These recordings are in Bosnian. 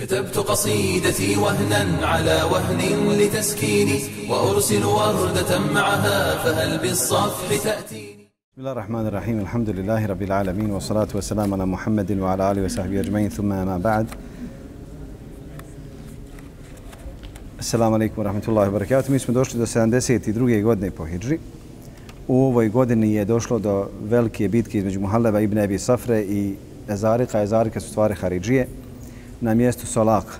كتبت قصيدتي وهنا على وهن لتسكيني وأرسل وردة معها فهل بالصفح تأتيني بسم الله الرحمن الرحيم الحمد لله رب العالمين والصلاة والسلام على محمد وعلى آله وصحبه أجمعين ثم ما بعد Assalamu alaikum wa rahmatullahi wa barakatuh. Mi smo došli do 72. godine po Hidži. U ovoj godini je došlo do velike bitke između Muhalleba ibn Abi Safre i Ezarika. Ezarika su stvari Haridžije na mjestu Solaka.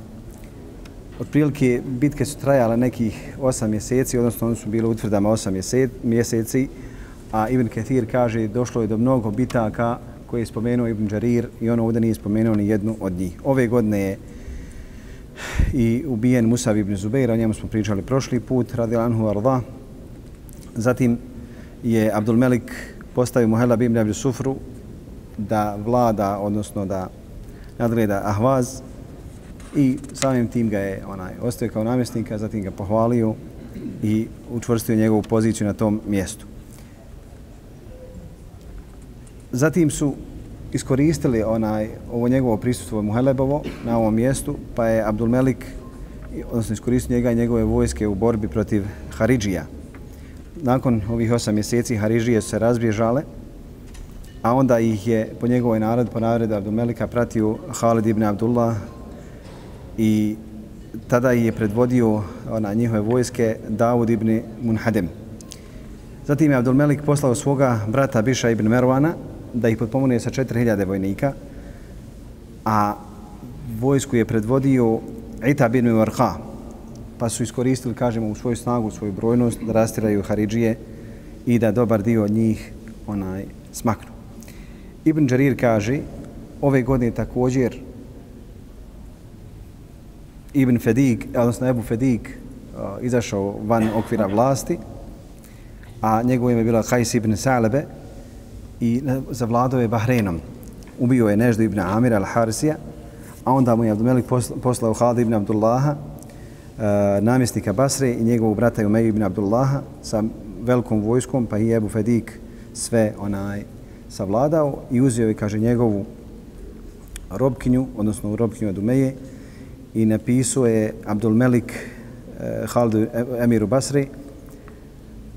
Otprilike bitke su trajale nekih 8 mjeseci, odnosno oni su bili u utvrdama 8 mjeseci, a Ibn Kathir kaže došlo je do mnogo bitaka koje je spomenuo Ibn Đarir i ono ovdje nije spomenuo ni jednu od njih. Ove godine je i ubijen Musav ibn Zubeira, o njemu smo pričali prošli put, radi Anhu Arda. Zatim je Abdul Melik postavio Muhela ibn Abdul Sufru da vlada, odnosno da nadgleda Ahvaz i samim tim ga je onaj ostavio kao namjesnika, zatim ga pohvalio i učvrstio njegovu poziciju na tom mjestu. Zatim su iskoristili onaj ovo njegovo prisustvo Muhelebovo na ovom mjestu, pa je Abdulmelik odnosno iskoristio njega i njegove vojske u borbi protiv Haridžija. Nakon ovih osam mjeseci Haridžije su se razbježale, a onda ih je po njegovoj narod, po naredu Abdulmelika pratio Halid ibn Abdullah i tada je predvodio ona, njihove vojske Davud ibn Munhadem. Zatim je Abdulmelik poslao svoga brata Biša ibn Merwana da ih potpomune sa 4000 vojnika, a vojsku je predvodio Ita bin Varha, pa su iskoristili, kažemo, u svoju snagu, u svoju brojnost, da rastiraju Haridžije i da dobar dio od njih onaj smaknu. Ibn Đarir kaže, ove godine također Ibn Fedig, odnosno Ebu Fedig, uh, izašao van okvira vlasti, a njegovo ime je bila Hajs ibn Salebe i zavladao je Bahrenom. Ubio je Neždu ibn Amir al-Harsija, a onda mu je Abdumelik poslao Halid ibn Abdullaha, uh, namjesnika Basre i njegovog brata Umeju ibn Abdullaha sa velikom vojskom, pa i Ebu Fedik sve onaj savladao i uzeo je, kaže, njegovu robkinju, odnosno robkinju od Umeje i napisao je Abdul Melik eh, Emiru Basri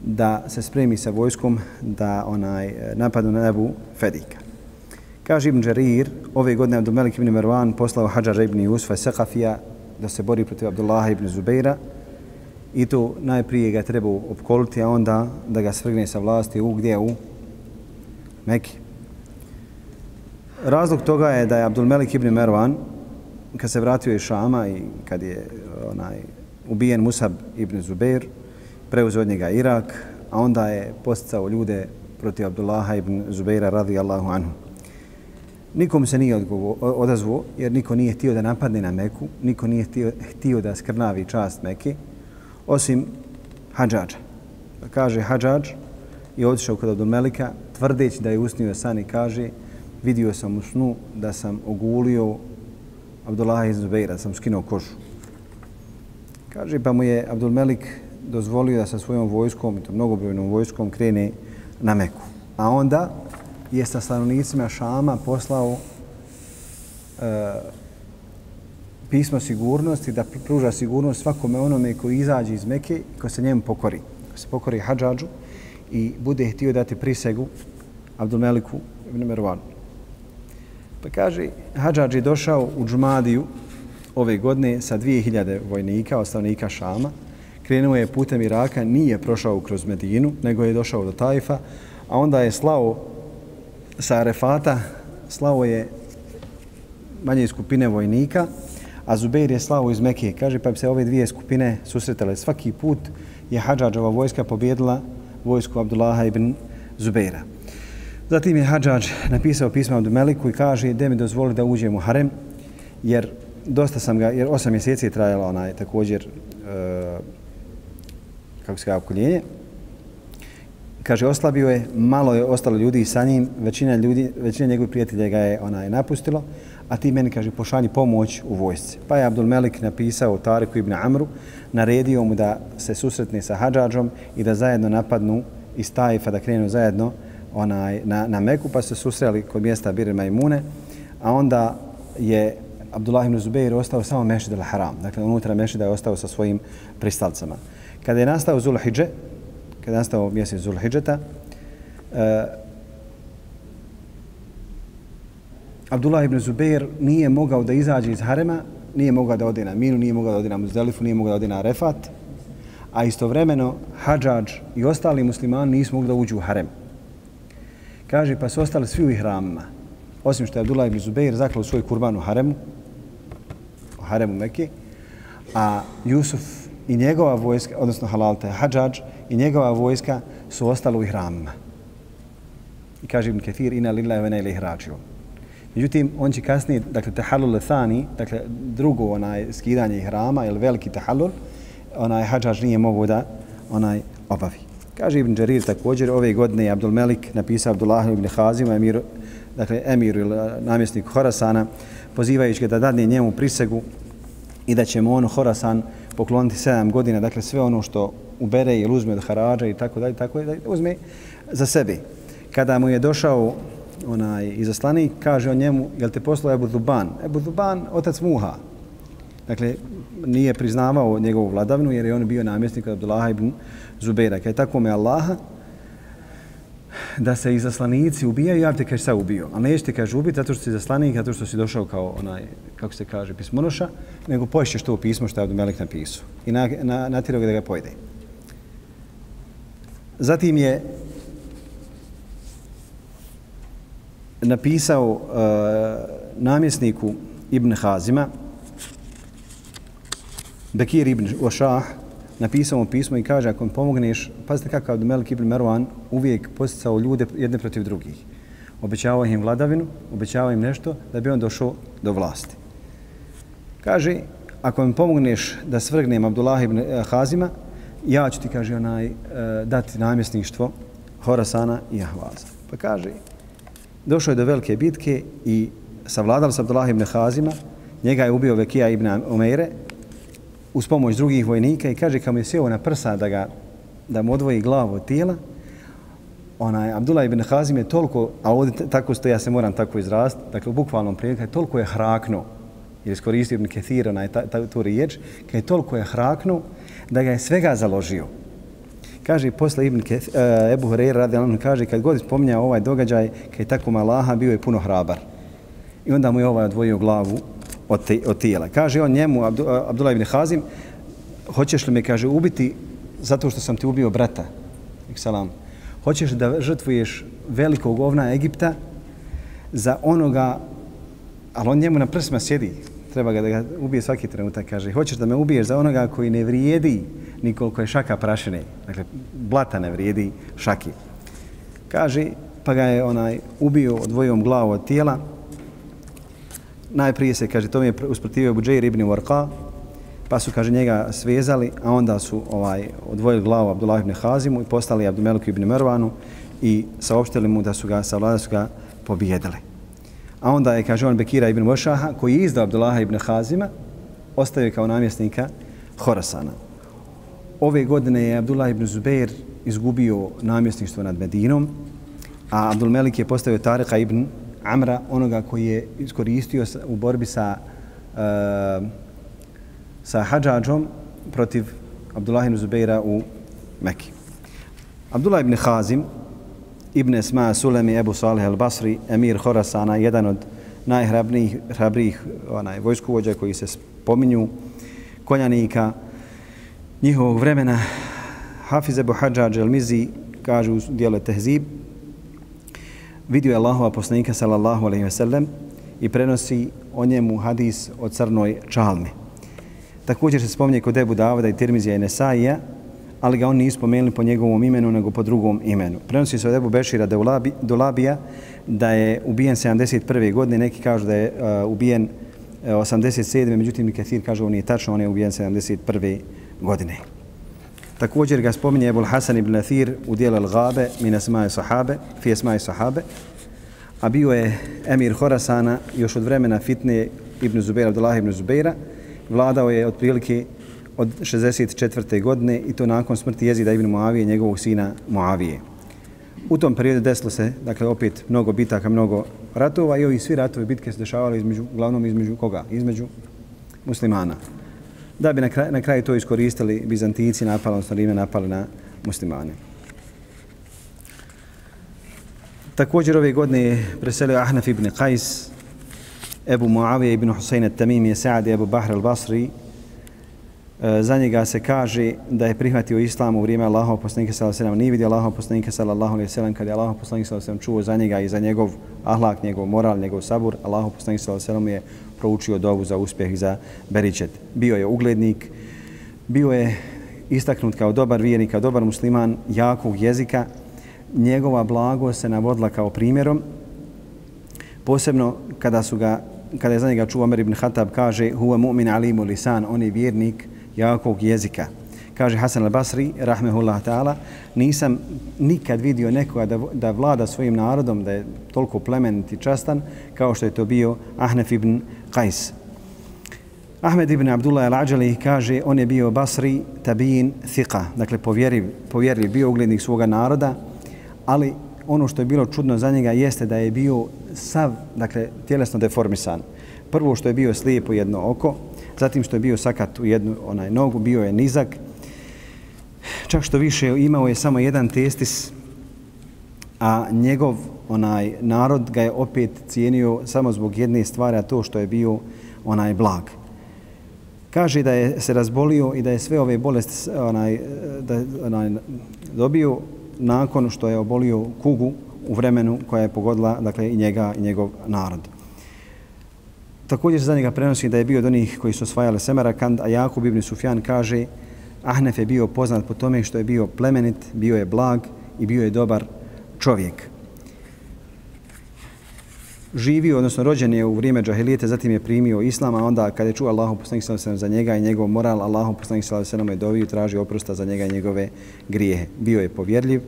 da se spremi sa vojskom da onaj eh, napadu na Ebu Fedika. Kaže Ibn Đarir, ove godine Abdul Melik ibn Mervan poslao Hadžar ibn Usfa Sekafija da se bori protiv Abdullaha ibn Zubeira i to najprije ga treba opkoliti, a onda da ga svrgne sa vlasti u gdje u Meki. Razlog toga je da je Abdul Melik ibn Mervan, kad se vratio iz Šama i kad je onaj, ubijen Musab ibn Zubair, preuzeo od njega Irak, a onda je posticao ljude protiv Abdullaha ibn Zubaira radijallahu anhu. Nikom se nije odazvao, jer niko nije htio da napadne na Meku, niko nije htio, htio da skrnavi čast Meke, osim Hadžađa. Pa kaže Hadžađ i otišao kod Abdulmelika tvrdeći da je usnio san i kaže vidio sam u snu da sam ogulio Abdullah iz Zubeira, sam skinuo košu. Kaže pa mu je Abdul Melik dozvolio da sa svojom vojskom, to mnogobrojnom vojskom, krene na Meku. A onda je sa stanovnicima Šama poslao e, pismo sigurnosti da pruža sigurnost svakome onome koji izađe iz Meke i ko se njemu pokori. Ko se pokori hađađu i bude htio dati prisegu Abdul Meliku ibn Mervanu. Pa kaže, Hadžađ je došao u Džumadiju ove godine sa 2000 vojnika, ostavnika Šama. Krenuo je putem Iraka, nije prošao kroz Medinu, nego je došao do Tajfa, a onda je slao sa Arefata, slao je manje skupine vojnika, a Zubeir je slao iz Mekije. Kaže, pa bi se ove dvije skupine susretale. Svaki put je Hadžađova vojska pobjedila vojsku Abdullaha ibn Zubeira. Zatim je Hadžađ napisao pismo od Meliku i kaže da mi dozvoli da uđem u harem, jer dosta sam ga, jer osam mjeseci je trajala onaj također, e, kako se kaže, okoljenje. Kaže, oslabio je, malo je ostalo ljudi sa njim, većina ljudi, većina njegovih prijatelja ga je onaj napustilo, a ti meni, kaže, pošalji pomoć u vojsci. Pa je Abdul Melik napisao Tariku ibn Amru, naredio mu da se susretne sa Hadžađom i da zajedno napadnu iz Tajfa, da krenu zajedno onaj, na, na Meku, pa se susreli kod mjesta Bire Majmune, a onda je Abdullah ibn Zubeir ostao samo Mešid al-Haram. Dakle, unutra Mešida je ostao sa svojim pristalcama. Kada je nastao Zulhidže, kada je nastao mjesec Zulhidžeta, uh, Abdullah ibn Zubeir nije mogao da izađe iz harema, nije mogao da ode na Minu, nije mogao da ode na Muzdelifu, nije mogao da ode na Arefat, a istovremeno Hadžađ i ostali muslimani nisu mogli da uđu u harem. Kaže, pa su ostali svi u ihramima. Osim što je Abdullah ibn Zubeir zaklao svoj kurban u haremu, u haremu Mekke, a Jusuf i njegova vojska, odnosno Halalta je Hadžađ, i njegova vojska su ostali u ihramima. I kaže Ibn Ketir, ina lillahi vena ina ilaihi. Međutim, on će kasnije, dakle, tahallul thani, dakle, drugo onaj skidanje ihrama, ili veliki tahallul, onaj hađaž nije mogu da onaj obavi. Kaže Ibn Đarir također, ove godine je Abdul Melik napisao Abdullah ibn Hazim, emir, dakle, emir ili namjesnik Horasana, pozivajući ga da dadne njemu prisegu i da će mu on Horasan pokloniti sedam godina, dakle, sve ono što ubere ili uzme od harađa i tako dalje, tako da uzme za sebe. Kada mu je došao onaj izaslanik, kaže on njemu, jel te poslao Ebu Duban? Ebu Duban, otac Muha. Dakle, nije priznavao njegovu vladavnu jer je on bio namjesnik od ibn Zubeira. Kaj tako me Allaha da se izaslanici ubijaju, ja te kaže sad ubio. A nećete kaže ubiti zato što si izaslanik, zato što si došao kao onaj, kako se kaže, pismonoša, nego poješćeš to pismo što je Abdul napisao. I na, na, natirao ga da ga pojede. Zatim je napisao uh, namjesniku Ibn Hazima, Bekir ibn Ošah, napisao mu pismo i kaže, ako mi pomogneš, pazite kakav Melik ibn Merwan uvijek posticao ljude jedne protiv drugih. Obećavao im vladavinu, obećavao im nešto da bi on došao do vlasti. Kaže, ako mi pomogneš da svrgnem Abdullah ibn eh, Hazima, ja ću ti, kaže, onaj, eh, dati namjesništvo Horasana i Ahvaza. Pa kaže, došao je do velike bitke i savladali sa Abdullah ibn Hazima, njega je ubio Vekija ibn Umeire uz pomoć drugih vojnika i kaže kao mi je sjeo na prsa da ga da mu odvoji glavu od tijela, onaj Abdullah ibn Hazim je toliko, a ovdje tako stoji, ja se moram tako izrast, dakle u bukvalnom prijeku, toliko je hraknuo, jer iskoristio ibn Kethir, onaj ta, ta, tu riječ, kad je toliko je hraknuo da ga je svega založio. Kaže posle Ibn Keth, uh, e, Ebu Hureyre radi, on kaže kad god spominja ovaj događaj, kad je tako malaha, bio je puno hrabar. I onda mu je ovaj odvojio glavu od, te, od tijela. Kaže on njemu, Abdu, Abdullah ibn Hazim, hoćeš li me, kaže, ubiti zato što sam ti ubio brata? Salam. Hoćeš da žrtvuješ velikog ovna Egipta za onoga, ali on njemu na prsima sjedi, treba ga da ga ubije svaki trenutak, kaže, hoćeš da me ubiješ za onoga koji ne vrijedi nikoliko je šaka prašine, dakle, blata ne vrijedi šaki. Kaže, pa ga je onaj ubio, odvojio glavu od tijela, najprije se, kaže, to mi je usprotivio Buđeir ibn Warqa, pa su, kaže, njega svezali, a onda su ovaj odvojili glavu Abdullah ibn Hazimu i postali Abdumeliku ibn Mervanu i saopštili mu da su ga, sa vlada su ga pobijedili. A onda je, kaže on, Bekira ibn Mošaha, koji je izdao Abdullaha ibn Hazima, ostavio kao namjesnika Horasana. Ove godine je Abdullah ibn Zubair izgubio namjesništvo nad Medinom, a Abdul Melik je postavio Tarika ibn Amra, onoga koji je iskoristio u borbi sa, uh, sa Hadžađom protiv Abdullah ibn Zubeira u Mekki. Abdullah ibn Hazim, ibn Esma Sulemi Ebu Salih al-Basri, emir Horasana, jedan od najhrabrijih hrabrijih, onaj, vojskovođa koji se spominju, konjanika njihovog vremena, Hafiz Ebu Hadžađ al-Mizi, kaže u dijelu Tehzib, vidio je Allahova poslanika sallallahu alaihi ve sellem i prenosi o njemu hadis o crnoj čalmi. Također se spominje kod Ebu Davada i Tirmizija i Nesaija, ali ga on nije spomenuli po njegovom imenu, nego po drugom imenu. Prenosi se od Ebu Bešira do Labija da je ubijen 71. godine, neki kažu da je uh, ubijen e, uh, 87. Međutim, Kathir kaže ovo nije tačno, on je ubijen 71. godine. Također ga spominje Ebul Hasan ibn Athir u dijelu Al-Gabe min Asma'i Sahabe, fi Asma'i Sahabe, a bio je emir Horasana još od vremena fitne ibn Zubeira, Abdullah ibn Zubeira, vladao je otprilike od 64. godine i to nakon smrti jezida ibn Muavije, njegovog sina Muavije. U tom periodu desilo se, dakle, opet mnogo bitaka, mnogo ratova i ovi svi ratovi, bitke se dešavali između, uglavnom između koga? Između muslimana. Da bi na, kraju, na kraju to iskoristili Bizantici napali, odnosno Rime napali na muslimane. Također ove godine je preselio Ahnaf ibn Qais, Ebu Muavije ibn Husayn al-Tamimi, Sa'ad Ebu Bahr al-Basri. E, za njega se kaže da je prihvatio islam u vrijeme Allahov poslanika sallallahu alejhi ve sellem. Nije vidio Allahov poslanika sallallahu alejhi ve sellem kad je Allahov poslanik sallallahu alejhi ve sellem čuo za njega i za njegov ahlak, njegov moral, njegov sabur. Allahov poslanik sallallahu alejhi ve sellem je proučio dovu za uspjeh i za beričet. Bio je uglednik, bio je istaknut kao dobar vjernik, kao dobar musliman, jakog jezika. Njegova blago se navodila kao primjerom, posebno kada su ga kada je za njega čuo Omer ibn Hatab kaže huwa mu'min alimu lisan, on je vjernik jakog jezika. Kaže Hasan al-Basri, rahmehullah ta'ala, nisam nikad vidio nekoga da, da vlada svojim narodom, da je toliko plemenit i častan, kao što je to bio Ahnef ibn Qais. Ahmed ibn Abdullah al-Ađali kaže, on je bio Basri tabin thiqa, dakle povjeriv, povjeriv, bio uglednik svoga naroda, ali ono što je bilo čudno za njega jeste da je bio sav, dakle, tjelesno deformisan. Prvo što je bio slijepo jedno oko, zatim što je bio sakat u jednu onaj nogu, bio je nizak. Čak što više imao je samo jedan testis, a njegov onaj narod ga je opet cijenio samo zbog jedne stvari, a to što je bio onaj blag. Kaže da je se razbolio i da je sve ove bolesti onaj, da, onaj, dobio nakon što je obolio kugu u vremenu koja je pogodila dakle, i njega i njegov narod. Također se za njega prenosi da je bio od onih koji su osvajali Semerakand, a Jakub ibn Sufjan kaže Ahnef je bio poznat po tome što je bio plemenit, bio je blag i bio je dobar čovjek. Živio, odnosno rođen je u vrijeme džahilijete, zatim je primio islam, a onda kada je čuo Allahu poslanik sallallahu za njega i njegov moral, Allahu poslanik sallallahu je dovio i tražio oprosta za njega i njegove grijehe. Bio je povjerljiv,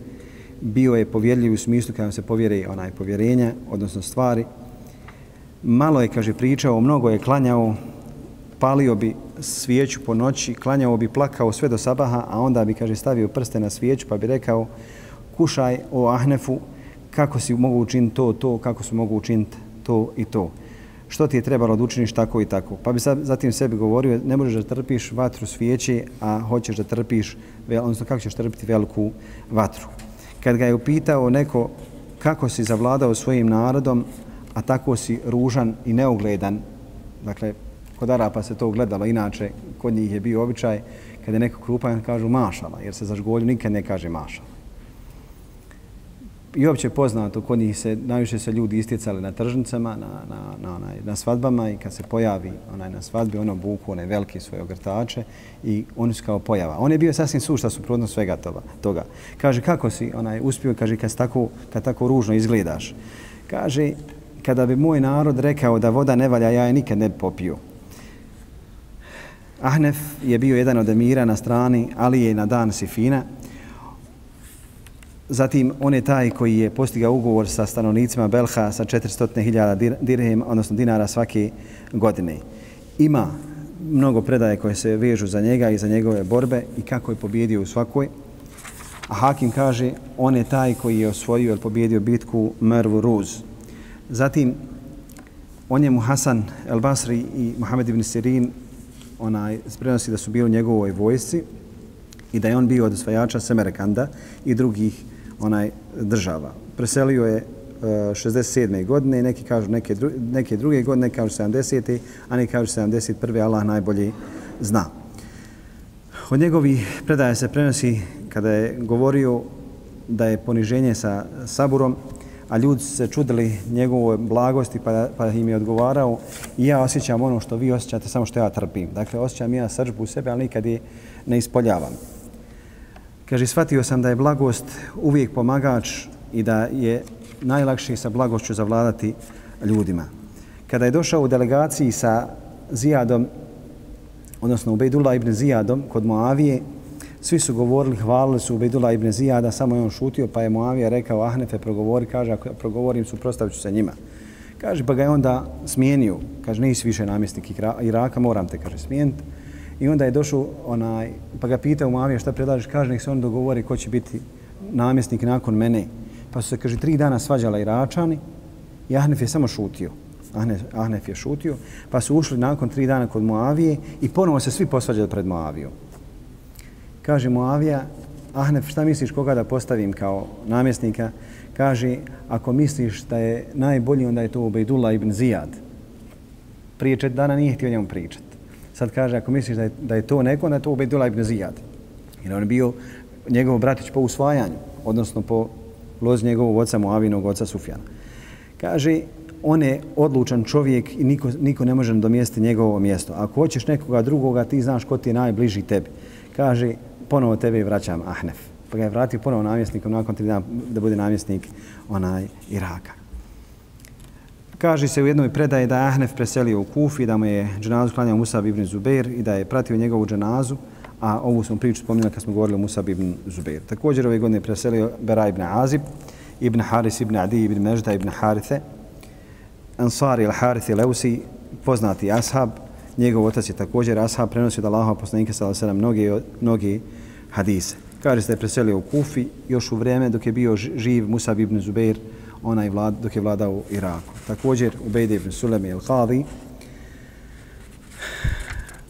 bio je povjerljiv u smislu kada se povjeri onaj povjerenja, odnosno stvari. Malo je, kaže, pričao, mnogo je klanjao, palio bi svijeću po noći, klanjao bi, plakao sve do sabaha, a onda bi, kaže, stavio prste na svijeću pa bi rekao, kušaj o Ahnefu, kako si mogu učiniti to, to, kako si mogu učiniti to i to. Što ti je trebalo da učiniš tako i tako. Pa bi sad, zatim sebi govorio, ne možeš da trpiš vatru svijeće, a hoćeš da trpiš, odnosno kako ćeš trpiti veliku vatru kad ga je upitao neko kako si zavladao svojim narodom, a tako si ružan i neugledan, dakle, kod Arapa se to gledalo, inače, kod njih je bio običaj, kada je neko krupan, kažu mašala, jer se za žgolju nikad ne kaže mašala i uopće poznato, kod njih se, najviše se ljudi isticali na tržnicama, na, na, na, onaj, na svadbama i kad se pojavi onaj na svadbi, ono buku, one velike svoje ogrtače i oni su kao pojava. On je bio sasvim sušta suprotno svega toga. toga. Kaže, kako si onaj uspio, kaže, kad tako, kad tako ružno izgledaš. Kaže, kada bi moj narod rekao da voda ne valja, ja je nikad ne popio. Ahnef je bio jedan od emira na strani Alije na dan Sifina Zatim, on je taj koji je postigao ugovor sa stanovnicima Belha sa 400.000 dirhem, odnosno dinara svake godine. Ima mnogo predaje koje se vežu za njega i za njegove borbe i kako je pobjedio u svakoj. A Hakim kaže, on je taj koji je osvojio ili pobjedio bitku Mervu Ruz. Zatim, on je mu Hasan El Basri i Mohamed ibn Sirin onaj, prenosi da su bili u njegovoj vojsci i da je on bio od osvajača Semerekanda i drugih onaj država. Preselio je eh, uh, 67. godine, neki kažu neke, dru, neke druge godine, neki kažu 70. a neki kažu 71. Allah najbolji zna. Od njegovi predaje se prenosi kada je govorio da je poniženje sa saburom, a ljudi se čudili njegovoj blagosti pa, pa im je odgovarao i ja osjećam ono što vi osjećate, samo što ja trpim. Dakle, osjećam ja srđbu u sebe, ali nikad je ne ispoljavam. Kaže, shvatio sam da je blagost uvijek pomagač i da je najlakše sa blagošću zavladati ljudima. Kada je došao u delegaciji sa Zijadom, odnosno u Bejdula ibn Zijadom kod Moavije, svi su govorili, hvalili su Bejdula ibn Zijada, samo je on šutio, pa je Moavija rekao, Ahnefe, progovori, kaže, ako progovorim, suprostavit ću se njima. Kaže, pa ga je onda smijenio. Kaže, nisi više namjesnik Iraka, moram te, kaže, smijeniti. I onda je došao onaj, pa ga pitao Muavija šta predlažeš, kaže nek se on dogovori ko će biti namjesnik nakon mene. Pa su se, kaže, tri dana svađala Iračani i Ahnef je samo šutio. Ahnef, Ahnef je šutio, pa su ušli nakon tri dana kod Moavije i ponovo se svi posvađali pred Moavijom. Kaže Muavija, Ahnef, šta misliš koga da postavim kao namjesnika? Kaže, ako misliš da je najbolji, onda je to Ubejdullah ibn Zijad. Prije čet dana nije htio njemu pričati. Sad kaže, ako misliš da je, da je to neko, onda je to Ubejdullah ibn Zijad. Jer on je bio njegov bratić po usvajanju, odnosno po loz njegovog oca Moavinog oca Sufjana. Kaže, on je odlučan čovjek i niko, niko ne može domijesti njegovo mjesto. Ako hoćeš nekoga drugoga, ti znaš ko ti je najbliži tebi. Kaže, ponovo tebe vraćam Ahnef. Pa ga je vratio ponovo namjesnikom nakon tri dana da bude namjesnik onaj Iraka. Kaže se u jednoj predaji da je Ahnef preselio u Kufi, da mu je dženazu klanjao Musab ibn Zubair i da je pratio njegovu dženazu, a ovu smo priču spominjali kad smo govorili o Musab ibn Zubair. Također ove godine je preselio Bera ibn Azib, ibn Haris ibn Adi ibn Mežda ibn Harithe, Ansari al-Harithi Leusi, poznati ashab, njegov otac je također ashab, prenosio da Allaha poslanika sallallahu alejhi mnogi mnogi hadise. Kaže se da je preselio u Kufi još u vrijeme dok je bio živ Musa ibn Zubair, onaj vlad, dok je vladao u Iraku. Također Ubejd ibn Sulemi al-Qadi,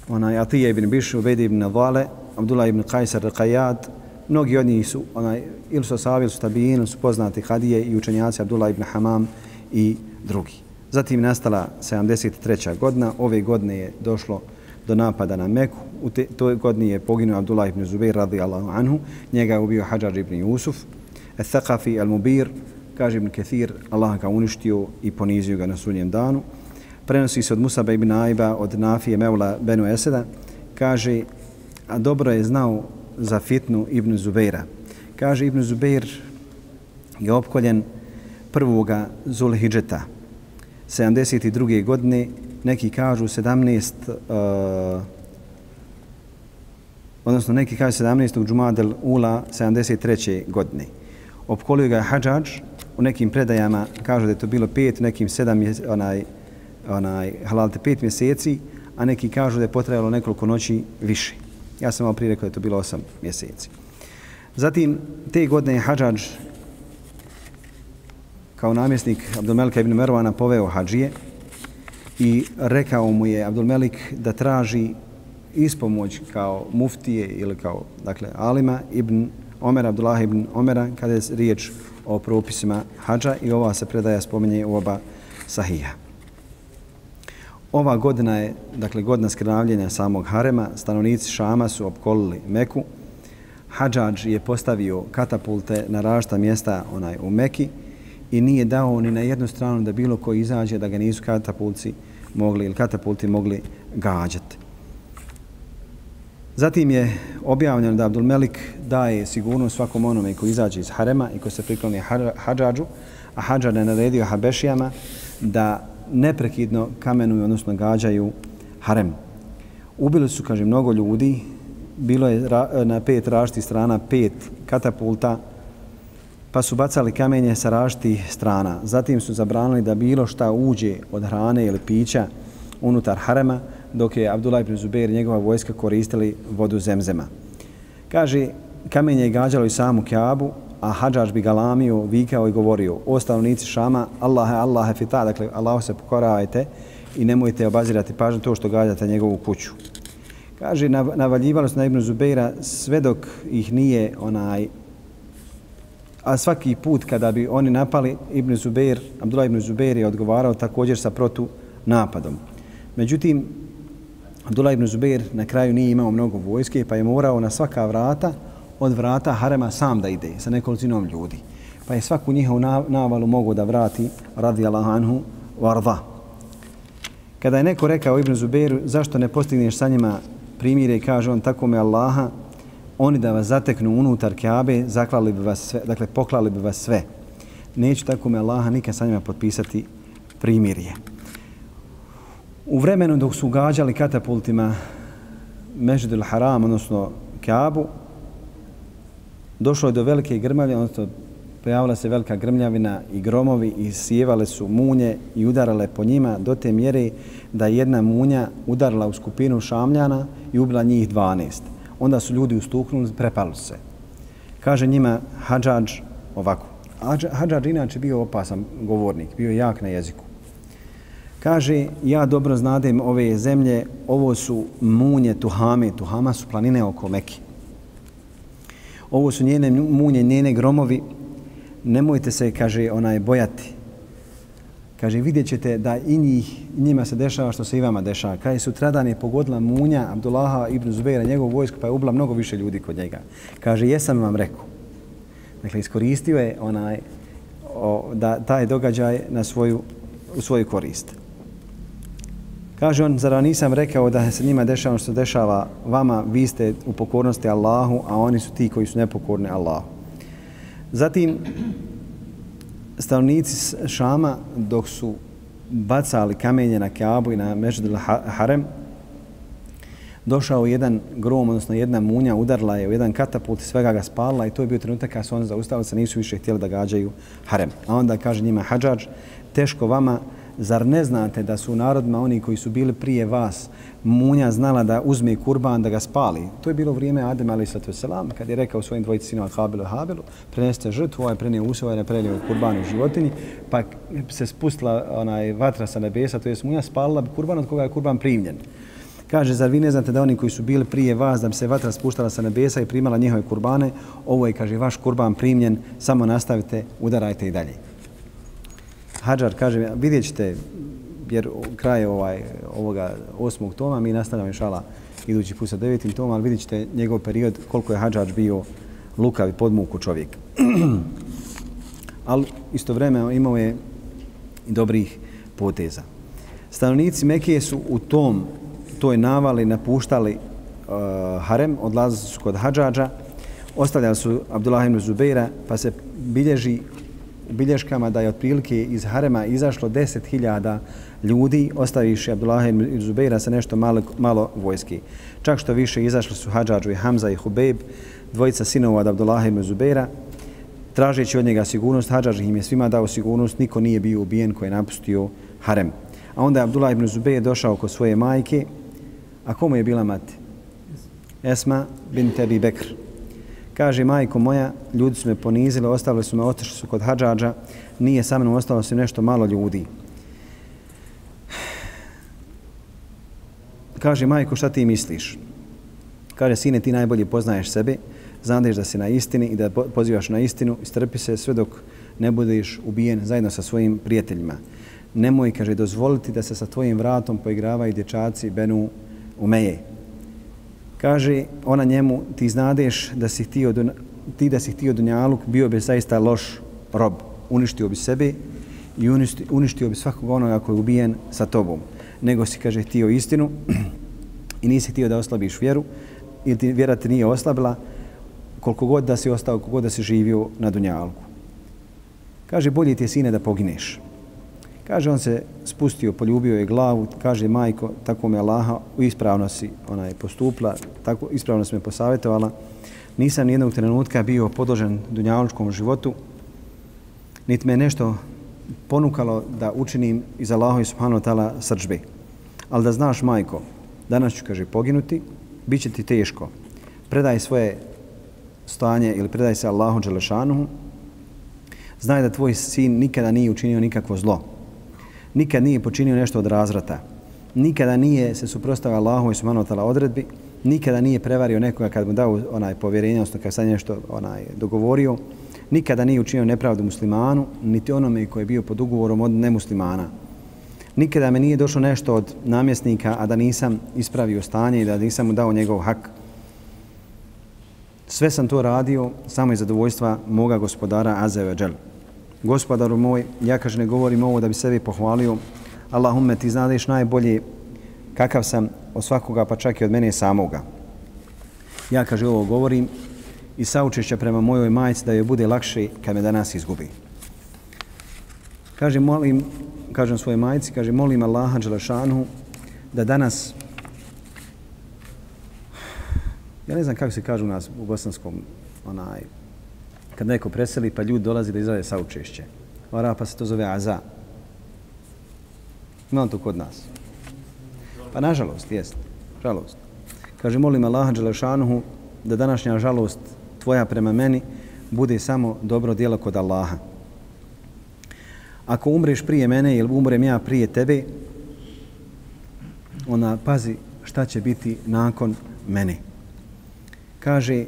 onaj Atija ibn Biš, Ubejd ibn Vale, Abdullah ibn Qajsar al-Qajad, mnogi od njih su, onaj, ili su Asavi, ili su tabijin, ili su poznati hadije i učenjaci Abdullah ibn Hamam i drugi. Zatim nastala 73. godina, ove godine je došlo do napada na Meku. U te, toj godini je poginuo Abdullah ibn Zubair radijallahu anhu, njega je ubio Hadžar ibn Jusuf, Al-Thaqafi al-Mubir, kaže ibn Kathir, Allah ga uništio i ponizio ga na sunjem danu. Prenosi se od Musaba ibn Aiba, od Nafije Meula Benu Eseda, kaže, a dobro je znao za fitnu ibn Zubaira. Kaže, ibn Zubair je opkoljen prvoga Zulhidžeta, 72. godine, neki kažu 17, uh, eh, odnosno neki kažu 17. džumadel ula 73. godine. Opkolio ga je Hadžađ, u nekim predajama kažu da je to bilo pet, nekim sedam, onaj, onaj, halalte pet mjeseci, a neki kažu da je potrajalo nekoliko noći više. Ja sam malo prije rekao da je to bilo osam mjeseci. Zatim, te godine je Hadžađ kao namjesnik Abdulmelika ibn Mervana poveo hađije i rekao mu je Abdulmelik da traži ispomoć kao muftije ili kao dakle alima ibn Omer Abdullah ibn Omera kada je riječ o propisima hađa i ova se predaja spominje u oba sahija. Ova godina je, dakle, godina skrnavljenja samog harema. Stanovnici Šama su opkolili Meku. Hadžađ je postavio katapulte na rašta mjesta onaj u Meki i nije dao ni na jednu stranu da bilo ko izađe da ga nisu katapulci mogli ili katapulti mogli gađati. Zatim je objavljeno da Abdul Melik daje sigurnost svakom onome koji izađe iz harema i koji se prikloni hađađu, a hađar je naredio habešijama da neprekidno kamenuju, odnosno gađaju harem. Ubili su, kaže, mnogo ljudi, bilo je na pet rašti strana pet katapulta, pa su bacali kamenje sa rašti strana. Zatim su zabranili da bilo šta uđe od hrane ili pića unutar harema, dok je Abdullah ibn Zubair i njegova vojska koristili vodu zemzema. Kaže, kamenje je gađalo i samu Kaabu, a Hadžaž bi galamio, vikao i govorio, o stanovnici Šama, Allahe, Allahe fita, dakle, Allahu se pokoravajte i nemojte obazirati pažnju to što gađate njegovu kuću. Kaže, navaljivalo se na Ibn Zubeira sve dok ih nije onaj a svaki put kada bi oni napali Ibn Zubair, Abdullah ibn Zubair je odgovarao također sa protu napadom. Međutim, Abdullah ibn Zubair na kraju nije imao mnogo vojske, pa je morao na svaka vrata od vrata harema sam da ide sa nekolicinom ljudi. Pa je svaku njihovu navalu mogu da vrati radi anhu varda. Kada je neko rekao Ibn Zubairu zašto ne postigneš sa njima primire, kaže on tako me Allaha, oni da vas zateknu unutar Kaabe, zaklali bi vas sve, dakle poklali bi vas sve. Neću tako me Allaha nikad sa njima potpisati primirje. U vremenu dok su gađali katapultima Mežidul Haram, odnosno Kaabu, došlo je do velike grmavine, odnosno pojavila se velika grmljavina i gromovi i sjevale su munje i udarale po njima do te mjere da jedna munja udarila u skupinu šamljana i ubila njih 12 onda su ljudi ustuknuli, prepali se. Kaže njima Hadžađ ovako, Hadžađ inače bio opasan govornik, bio je jak na jeziku. Kaže, ja dobro znadem ove zemlje, ovo su munje Tuhame, Tuhama su planine oko Meki. Ovo su njene munje, njene gromovi, nemojte se, kaže, onaj, bojati. Kaže, vidjet ćete da i njih, njima se dešava što se i vama dešava. Kaže, sutradan je pogodila munja Abdullaha ibn Zubeira, njegov vojsku, pa je ubila mnogo više ljudi kod njega. Kaže, jesam vam rekao. Dakle, iskoristio je onaj, o, da taj događaj na svoju, u svoju korist. Kaže on, zar nisam rekao da se njima dešava ono što se dešava vama, vi ste u pokornosti Allahu, a oni su ti koji su nepokorni Allahu. Zatim, stanovnici Šama, dok su bacali kamenje na Kaabu i na Mežd Harem, došao jedan grom, odnosno jedna munja, udarla je u jedan katapult i svega ga spalila i to je bio trenutak kada su oni zaustavili se, nisu više htjeli da gađaju Harem. A onda kaže njima Hadžađ, teško vama, Zar ne znate da su narodima oni koji su bili prije vas munja znala da uzme kurban da ga spali? To je bilo vrijeme Adem ali sallatu selam kad je rekao svojim dvojici sinova Habilu i Habilu preneste žrtvu, ovaj prenio usova, ovaj ne prenio kurban u životinji, pa se spustila onaj vatra sa nebesa, to je munja spalila kurban od koga je kurban primljen. Kaže, zar vi ne znate da oni koji su bili prije vas, da bi se vatra spuštala sa nebesa i primala njihove kurbane, ovo je, kaže, vaš kurban primljen, samo nastavite, udarajte i dalje. Hadžar kaže, vidjet ćete, jer kraj ovaj, ovoga osmog toma, mi nastavljamo inšala idući put sa devetim tom, ali vidjet ćete njegov period koliko je Hadžar bio lukav i podmuku čovjek. ali isto vreme imao je i dobrih poteza. Stanovnici Mekije su u tom, toj navali napuštali uh, harem, odlazili su kod Hadžađa, ostavljali su Abdullah ibn Zubeira, pa se bilježi u bilješkama da je otprilike iz Harema izašlo 10.000 ljudi, ostaviši Abdullah i Zubeira sa nešto malo, malo vojski. Čak što više izašli su Hadžađu i Hamza i Hubeb, dvojica sinova od Abdullah i Zubeira, tražeći od njega sigurnost, Hadžađ im je svima dao sigurnost, niko nije bio ubijen koji je napustio Harem. A onda je Abdullah ibn Zubeir došao kod svoje majke, a komu je bila mati? Esma bin Tebi Bekr. Kaže, majko moja, ljudi su me ponizili, ostavili su me, otišli su kod hađađa, nije sa mnom ostalo se nešto malo ljudi. Kaže, majko, šta ti misliš? Kaže, sine, ti najbolje poznaješ sebe, znadeš da si na istini i da pozivaš na istinu, istrpi se sve dok ne budeš ubijen zajedno sa svojim prijateljima. Nemoj, kaže, dozvoliti da se sa tvojim vratom poigravaju dječaci Benu Umeje. Kaže ona njemu, ti znadeš da si htio, ti da si htio Dunjaluk, bio bi zaista loš rob. Uništio bi sebe i uništio bi svakog onoga koji je ubijen sa tobom. Nego si, kaže, htio istinu i nisi htio da oslabiš vjeru ili ti vjera ti nije oslabila koliko god da si ostao, koliko god da si živio na Dunjalku. Kaže, bolje ti je sine da pogineš. Kaže, on se spustio, poljubio je glavu, kaže, majko, tako me Allaha, u ispravnosti ona je postupla, tako ispravno me posavjetovala. Nisam nijednog trenutka bio podložen dunjavničkom životu, niti me nešto ponukalo da učinim iz Allaha i Subhanahu ta'ala srđbe. Ali da znaš, majko, danas ću, kaže, poginuti, bit će ti teško. Predaj svoje stanje ili predaj se Allahu Đelešanuhu. Znaj da tvoj sin nikada nije učinio nikakvo zlo nikad nije počinio nešto od razrata, nikada nije se suprostavio Allahu i subhanahu odredbi, nikada nije prevario nekoga kad mu dao onaj povjerenje, odnosno kad sad nešto onaj dogovorio, nikada nije učinio nepravdu muslimanu, niti onome koji je bio pod ugovorom od nemuslimana. Nikada me nije došlo nešto od namjesnika, a da nisam ispravio stanje i da nisam mu dao njegov hak. Sve sam to radio samo iz zadovoljstva moga gospodara Azeve Dželu gospodaru moj, ja kaže ne govorim ovo da bi sebi pohvalio, Allahumme ti znadeš najbolje kakav sam od svakoga pa čak i od mene samoga. Ja kaže ovo govorim i saučešća prema mojoj majci da joj bude lakše kad me danas izgubi. Kaže molim, kažem svojoj majci, kaže molim Allaha Đelešanu da danas ja ne znam kako se kaže u nas u bosanskom onaj kad neko preseli pa ljudi dolazi da izrade saučešće. Vara pa se to zove aza. Imam to kod nas? Pa nažalost, jest. Žalost. Kaže, molim Allaha Đelešanuhu da današnja žalost tvoja prema meni bude samo dobro djelo kod Allaha. ako umreš prije mene ili umrem ja prije tebe, ona pazi šta će biti nakon mene. Kaže,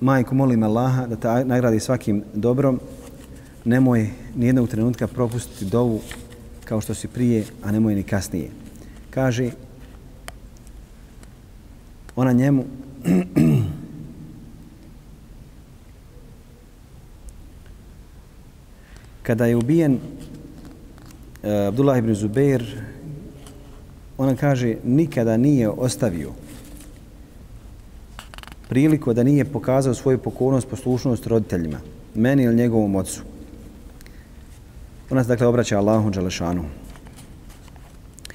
Majku, molim Allaha da te nagradi svakim dobrom, nemoj nijednog trenutka propustiti dovu kao što si prije, a nemoj ni kasnije. Kaže, ona njemu kada je ubijen uh, Abdullah ibn Zubair ona kaže nikada nije ostavio priliku da nije pokazao svoju pokornost, poslušnost roditeljima, meni ili njegovom ocu. Ona se dakle obraća Allahu Đalešanu.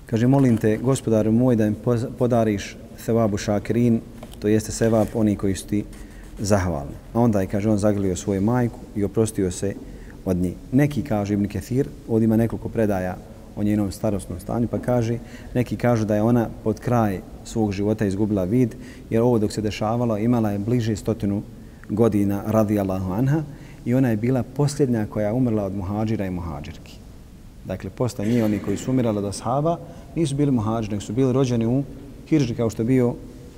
Kaže, molim te, gospodaru moj, da im podariš sevabu šakirin, to jeste sevab oni koji su ti zahvalni. A onda je, kaže, on zagrlio svoju majku i oprostio se od njih. Neki kaže Ibn Kethir, ovdje ima nekoliko predaja o njenom starostnom stanju, pa kaže, neki kažu da je ona pod kraj svog života izgubila vid, jer ovo dok se dešavalo imala je bliže stotinu godina radijallahu anha i ona je bila posljednja koja je umrla od muhađira i muhađirki. Dakle, posle nije oni koji su umirali od ashaba, nisu bili muhađiri, nego su bili rođeni u Hirži kao što je bio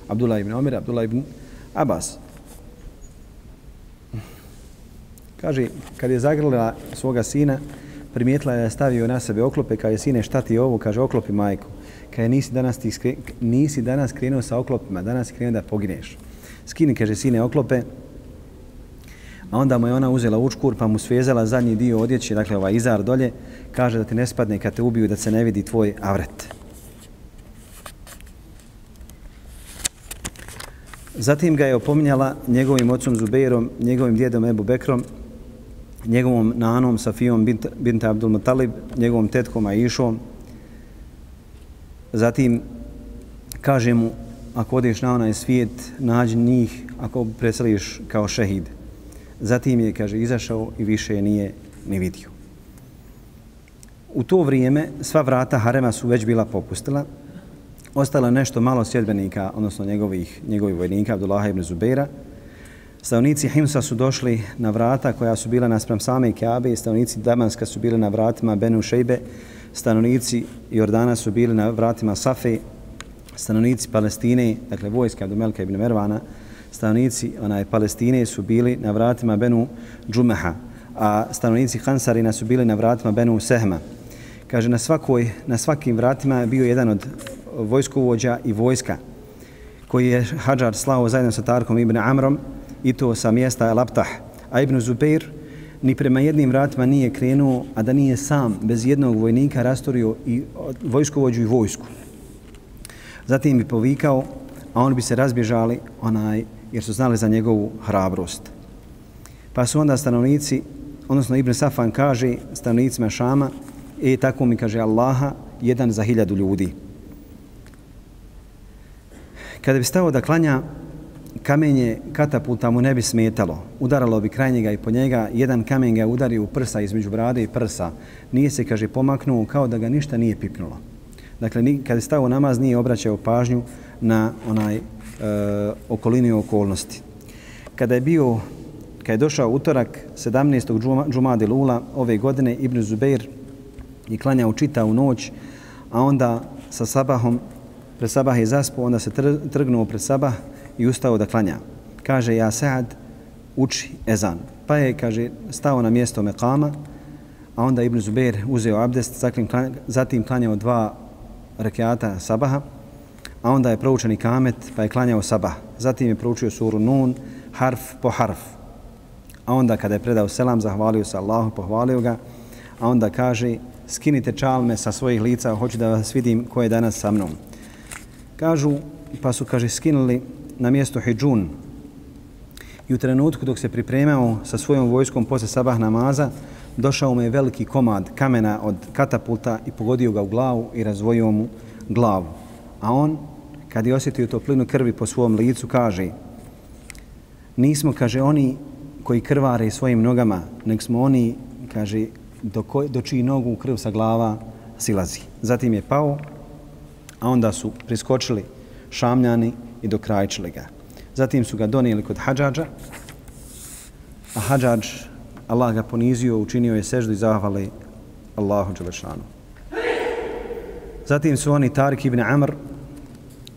Abdullah ibn Omer, Abdullah ibn Abbas. Kaže, kad je zagrlila svoga sina, primijetila je da je stavio na sebe oklope, kaže sine šta ti ovo, kaže oklopi majku. Kaže, nisi danas, ti skre, nisi danas krenuo sa oklopima, danas krenuo da pogineš. Skini, kaže, sine oklope, a onda mu je ona uzela učkur pa mu svezala zadnji dio odjeće, dakle ovaj izar dolje, kaže da ti ne spadne kad te ubiju da se ne vidi tvoj avret. Zatim ga je opominjala njegovim ocom Zubeirom, njegovim djedom Ebu Bekrom, njegovom nanom Safijom bint, bint Abdul Mutalib, njegovom tetkom Aishom. Zatim kaže mu, ako odeš na onaj svijet, nađi njih ako preseliš kao šehid. Zatim je, kaže, izašao i više je nije ni vidio. U to vrijeme sva vrata harema su već bila popustila. Ostalo nešto malo sjedbenika, odnosno njegovih, njegovih vojnika, Abdullaha ibn Zubeira, Stavnici Himsa su došli na vrata koja su bila naspram same Kaabe, stavnici Damanska su bili na vratima Benu Šejbe, stanovnici Jordana su bili na vratima Safe, stanovnici Palestine, dakle vojska Dumelka ibn Mervana, stanovnici onaj, Palestine su bili na vratima Benu Džumeha, a stanovnici Hansarina su bili na vratima Benu Sehma. Kaže, na, svakoj, na svakim vratima je bio jedan od vojskovođa i vojska koji je Hadžar slao zajedno sa Tarkom ibn Amrom, i to sa mjesta Laptah. A Ibn Zubeir ni prema jednim vratima nije krenuo, a da nije sam bez jednog vojnika rastorio i vojskovođu i vojsku. Zatim bi povikao, a oni bi se razbježali onaj, jer su znali za njegovu hrabrost. Pa su onda stanovnici, odnosno Ibn Safan kaže stanovnicima Šama, e tako mi kaže Allaha, jedan za hiljadu ljudi. Kada bi stao da klanja, kamenje katapulta mu ne bi smetalo. Udaralo bi kraj njega i po njega. Jedan kamen ga udari u prsa između brade i prsa. Nije se, kaže, pomaknuo kao da ga ništa nije pipnulo. Dakle, kada je stao namaz, nije obraćao pažnju na onaj e, okolini okolnosti. Kada je bio, kada je došao utorak 17. džumadi Lula ove godine, Ibn Zubeir je klanjao čita u noć, a onda sa sabahom, pred sabah je zaspo, onda se trgnuo pred sabah, i ustao da klanja. Kaže, ja Saad uči ezan. Pa je, kaže, stao na mjesto Mekama, a onda Ibn Zubair uzeo abdest, zatim klanjao dva rekiata sabaha, a onda je proučeni kamet, pa je klanjao sabah. Zatim je proučio suru Nun, harf po harf. A onda kada je predao selam, zahvalio se Allahu, pohvalio ga, a onda kaže, skinite čalme sa svojih lica, hoću da vas vidim ko je danas sa mnom. Kažu, pa su, kaže, skinuli na mjesto Hidžun i u trenutku dok se pripremao sa svojom vojskom posle sabah namaza, došao mu je veliki komad kamena od katapulta i pogodio ga u glavu i razvojio mu glavu. A on, kad je osjetio toplinu krvi po svom licu, kaže nismo, kaže, oni koji krvare svojim nogama, nek smo oni, kaže, do, ko, do čiji nogu krv sa glava silazi. Zatim je pao, a onda su priskočili šamljani i dokrajčili ga. Zatim su ga donijeli kod hađađa, a hađađ, Allah ga ponizio, učinio je seždu i zahvali Allahu Đelešanu. Zatim su oni Tarik ibn Amr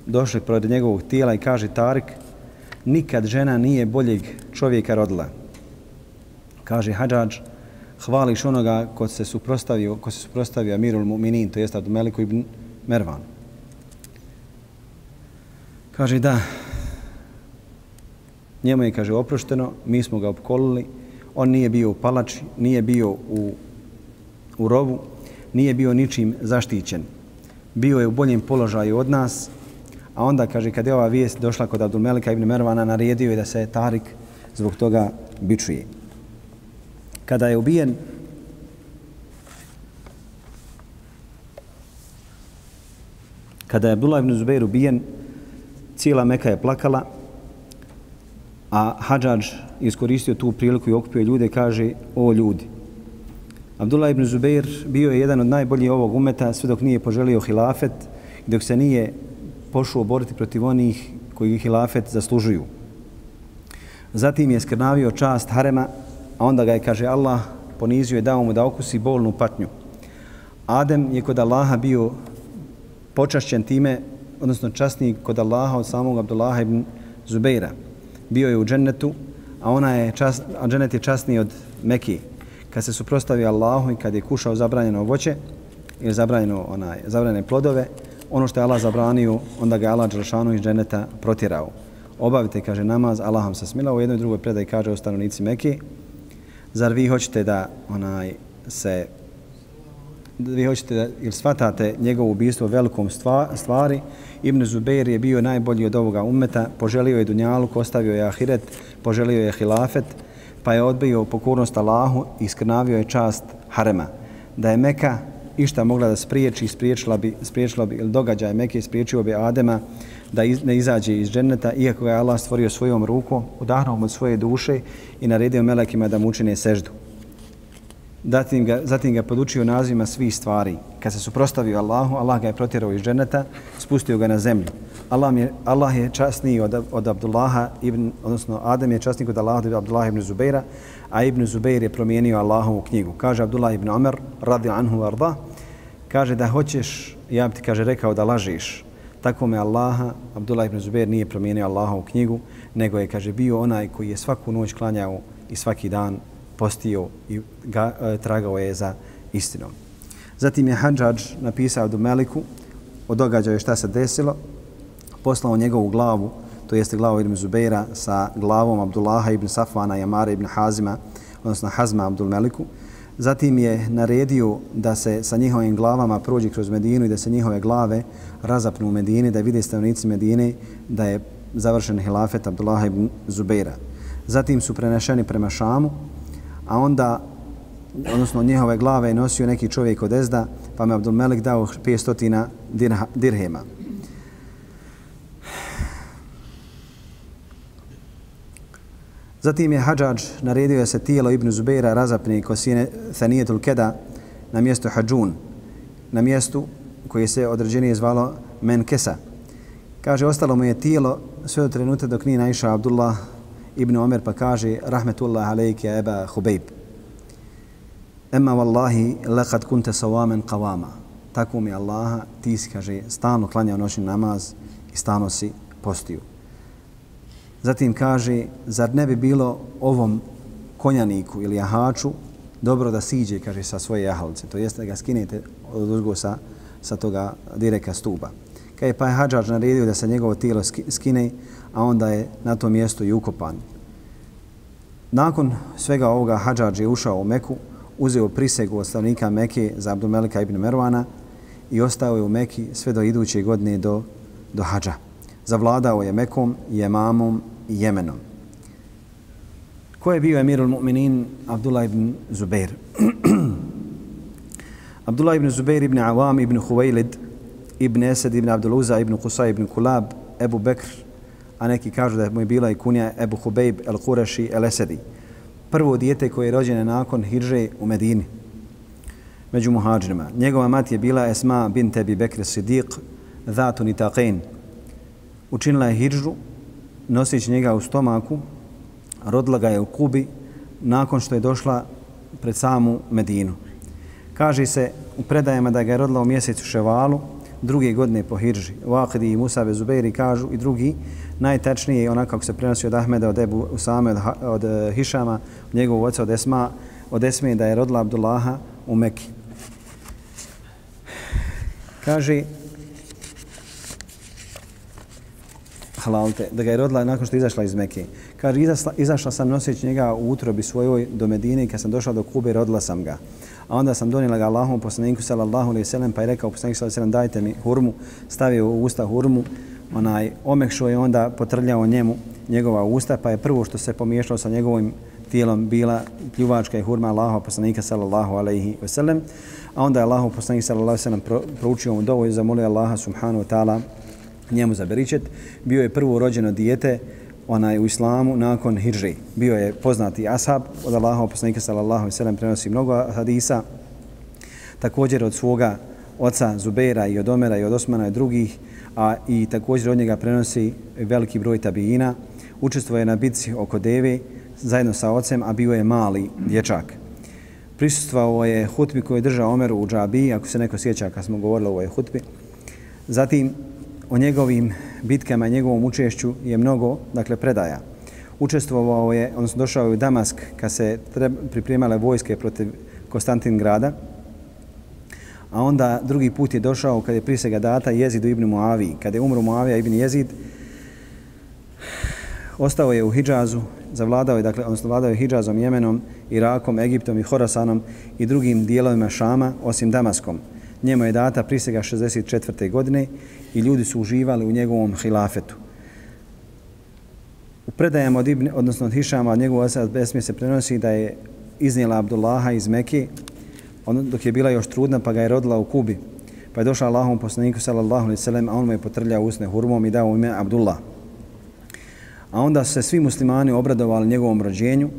došli pred njegovog tijela i kaže Tarik, nikad žena nije boljeg čovjeka rodila. Kaže Hadžađ, hvališ onoga ko se suprostavio, ko se suprostavio Amirul Mu'minin, to jest Abdu Meliku ibn Mervanu. Kaže da, njemu je, kaže, oprošteno, mi smo ga opkolili, on nije bio u palači, nije bio u, u rovu, nije bio ničim zaštićen. Bio je u boljem položaju od nas, a onda, kaže, kad je ova vijest došla kod Abdulmelika ibn Mervana, naredio je da se Tarik zbog toga bičuje. Kada je ubijen, kada je Abdullah ibn Zubair ubijen, cijela Meka je plakala, a Hadžađ iskoristio tu priliku i okupio ljude kaže, o ljudi. Abdullah ibn Zubair bio je jedan od najboljih ovog umeta sve dok nije poželio hilafet i dok se nije pošao boriti protiv onih koji hilafet zaslužuju. Zatim je skrnavio čast harema, a onda ga je, kaže Allah, ponizio je dao mu da okusi bolnu patnju. Adem je kod Allaha bio počašćen time, odnosno časni kod Allaha od samog Abdullaha ibn Zubeira. Bio je u džennetu, a ona je čas, a džennet je časniji od Mekije. Kad se suprostavio Allahu i kad je kušao zabranjeno voće ili zabranjeno onaj, zabranjene plodove, ono što je Allah zabranio, onda ga je Allah Đelšanu iz dženeta protirao. Obavite, kaže, namaz, Allah vam se smila. U jednoj drugoj predaj kaže o stanovnici Mekije, zar vi hoćete da onaj se vi hoćete da ili svatate njegovo ubistvo velikom stvari Ibn Zubeir je bio najbolji od ovoga umeta poželio je dunjaluk ostavio je ahiret poželio je hilafet pa je odbio pokornost Allahu i skrnavio je čast harema da je Meka išta mogla da spriječi spriječila bi, spriječila bi ili događaj Mekke spriječio bi Adema da iz, ne izađe iz dženneta, iako ga je Allah stvorio svojom rukom, udahnuo mu od svoje duše i naredio melekima da mu učine seždu. Zatim ga, zatim ga podučio nazivima svih stvari. Kad se suprostavio Allahu, Allah ga je protjerao iz dženeta, spustio ga na zemlju. Allah je, Allah je časniji od, od Abdullaha ibn, odnosno Adam je časniji od Allaha od Abdullaha ibn Zubeira, a ibn Zubeir je promijenio Allahovu knjigu. Kaže Abdullah ibn Omer, radi anhu arda, kaže da hoćeš, ja bi ti kaže rekao da lažiš, Tako me Allaha, Abdullah ibn Zubair nije promijenio Allahovu knjigu, nego je, kaže, bio onaj koji je svaku noć klanjao i svaki dan postio i ga, e, tragao je za istinom. Zatim je Hadžađ napisao do Meliku o događaju šta se desilo, poslao njegovu glavu, to jeste glavu ibn Zubeira sa glavom Abdullaha ibn Safvana i Amara ibn Hazima, odnosno Hazma Abdul Meliku, Zatim je naredio da se sa njihovim glavama prođe kroz Medinu i da se njihove glave razapnu u Medini, da vide stanovnici Medine da je završen hilafet Abdullaha ibn Zubeira. Zatim su prenešeni prema Šamu, a onda, odnosno njehove glave je nosio neki čovjek od Ezda, pa me Abdul Melik dao 500 dirhema. Zatim je Hadžađ naredio da se tijelo Ibn Zubeira razapne ko sine Thanijetul Keda na mjestu Hadžun, na mjestu koje se određenije zvalo Menkesa. Kaže, ostalo mu je tijelo sve od trenuta dok nije naišao Abdullah ibn Omer pa kaže Rahmetullah alejke Eba Hubejb. Emma wallahi laqad kunta sawaman qawama. Tako mi Allaha, ti si, kaže, stalno klanjao noćni namaz i stalno si postio. Zatim kaže, zar ne bi bilo ovom konjaniku ili jahaču dobro da siđe, kaže, sa svoje jahalice. To jeste da ga skinete od uzgo sa, sa toga direka stuba. Kaj pa je Hadžađ naredio da se njegovo tijelo skine, a onda je na tom mjestu i ukopan. Nakon svega ovoga Hadžađ je ušao u Meku, uzeo prisegu od stavnika Meke za Abdumelika ibn Mervana i ostao je u Meki sve do iduće godine do, do Hadža. Zavladao je Mekom, Jemamom i Jemenom. Ko je bio emirul mu'minin Abdullah ibn Zubair? Abdullah ibn Zubair ibn Awam ibn Huwailid ibn Esed ibn Abduluza, ibn Qusay ibn Kulab Ebu Bekr a neki kažu da mu je bila i kunja Ebu Hubeib el Qurashi el Esedi. Prvo dijete koje je rođene nakon Hidže u Medini među muhađirima. Njegova mati je bila Esma bin Tebi Bekr Sidiq Zatun i Taqin. Učinila je Hidžu nosići njega u stomaku, rodila ga je u Kubi nakon što je došla pred samu Medinu. Kaže se u predajama da ga je rodila u mjesecu Ševalu, druge godine po Hirži. Vakidi i Musa Bezubeiri kažu i drugi, najtačnije je onako kako se prenosi od Ahmeda, od Ebu Usame, od, od eh, Hišama, od njegovog oca, od Esma, od Esme da je rodila Abdullaha u Meki. Kaže, halalte, da ga je rodila nakon što je izašla iz Mekke. Kaže, izašla, izašla sam noseći njega u utrobi svojoj do Medine i kad sam došla do Kube, rodila sam ga. A onda sam donijela ga Allahom poslaniku sallallahu alaihi sallam pa je rekao poslaniku sallallahu alaihi sallam dajte mi hurmu, stavio u usta hurmu, onaj omekšao je onda potrljao njemu njegova usta pa je prvo što se pomiješalo sa njegovim tijelom bila pljuvačka i hurma Allaha poslanika sallallahu alaihi wasallam. A onda je Allahu poslanik sallallahu alaihi wasallam proučio mu dovolj i zamolio Allaha subhanahu wa ta'ala njemu za beričet. Bio je prvo rođeno dijete onaj u islamu nakon hidžri. Bio je poznati ashab od Allaha poslanika sallallahu alejhi ve sellem prenosi mnogo hadisa. Također od svoga oca Zubeira i od Omera i od Osmana i drugih, a i također od njega prenosi veliki broj tabijina. Učestvo je na bitci oko Deve zajedno sa ocem, a bio je mali dječak. Prisustvao je hutbi koju je držao Omer u džabi, ako se neko sjeća kad smo govorili o ovoj hutbi. Zatim, o njegovim bitkama i njegovom učešću je mnogo, dakle, predaja. Učestvovao je, odnosno došao je u Damask kad se pripremale vojske protiv Konstantin grada, a onda drugi put je došao kad je prisega data Jezidu ibn Muavi. Kad je umro Muavija ibn Jezid, ostao je u Hidžazu, zavladao je, dakle, odnosno vladao je Hidžazom, Jemenom, Irakom, Egiptom i Horasanom i drugim dijelovima Šama, osim Damaskom. Njemu je data prisega 64. godine i ljudi su uživali u njegovom hilafetu. U predajama od Ibn, odnosno od Hišama, od njegovog osa Besmije se prenosi da je iznijela Abdullaha iz Mekije, dok je bila još trudna, pa ga je rodila u Kubi. Pa je došla Allahom poslaniku, sallallahu alaihi sallam, a on mu je potrljao usne hurmom i dao ime Abdullah. A onda su se svi muslimani obradovali njegovom rođenju,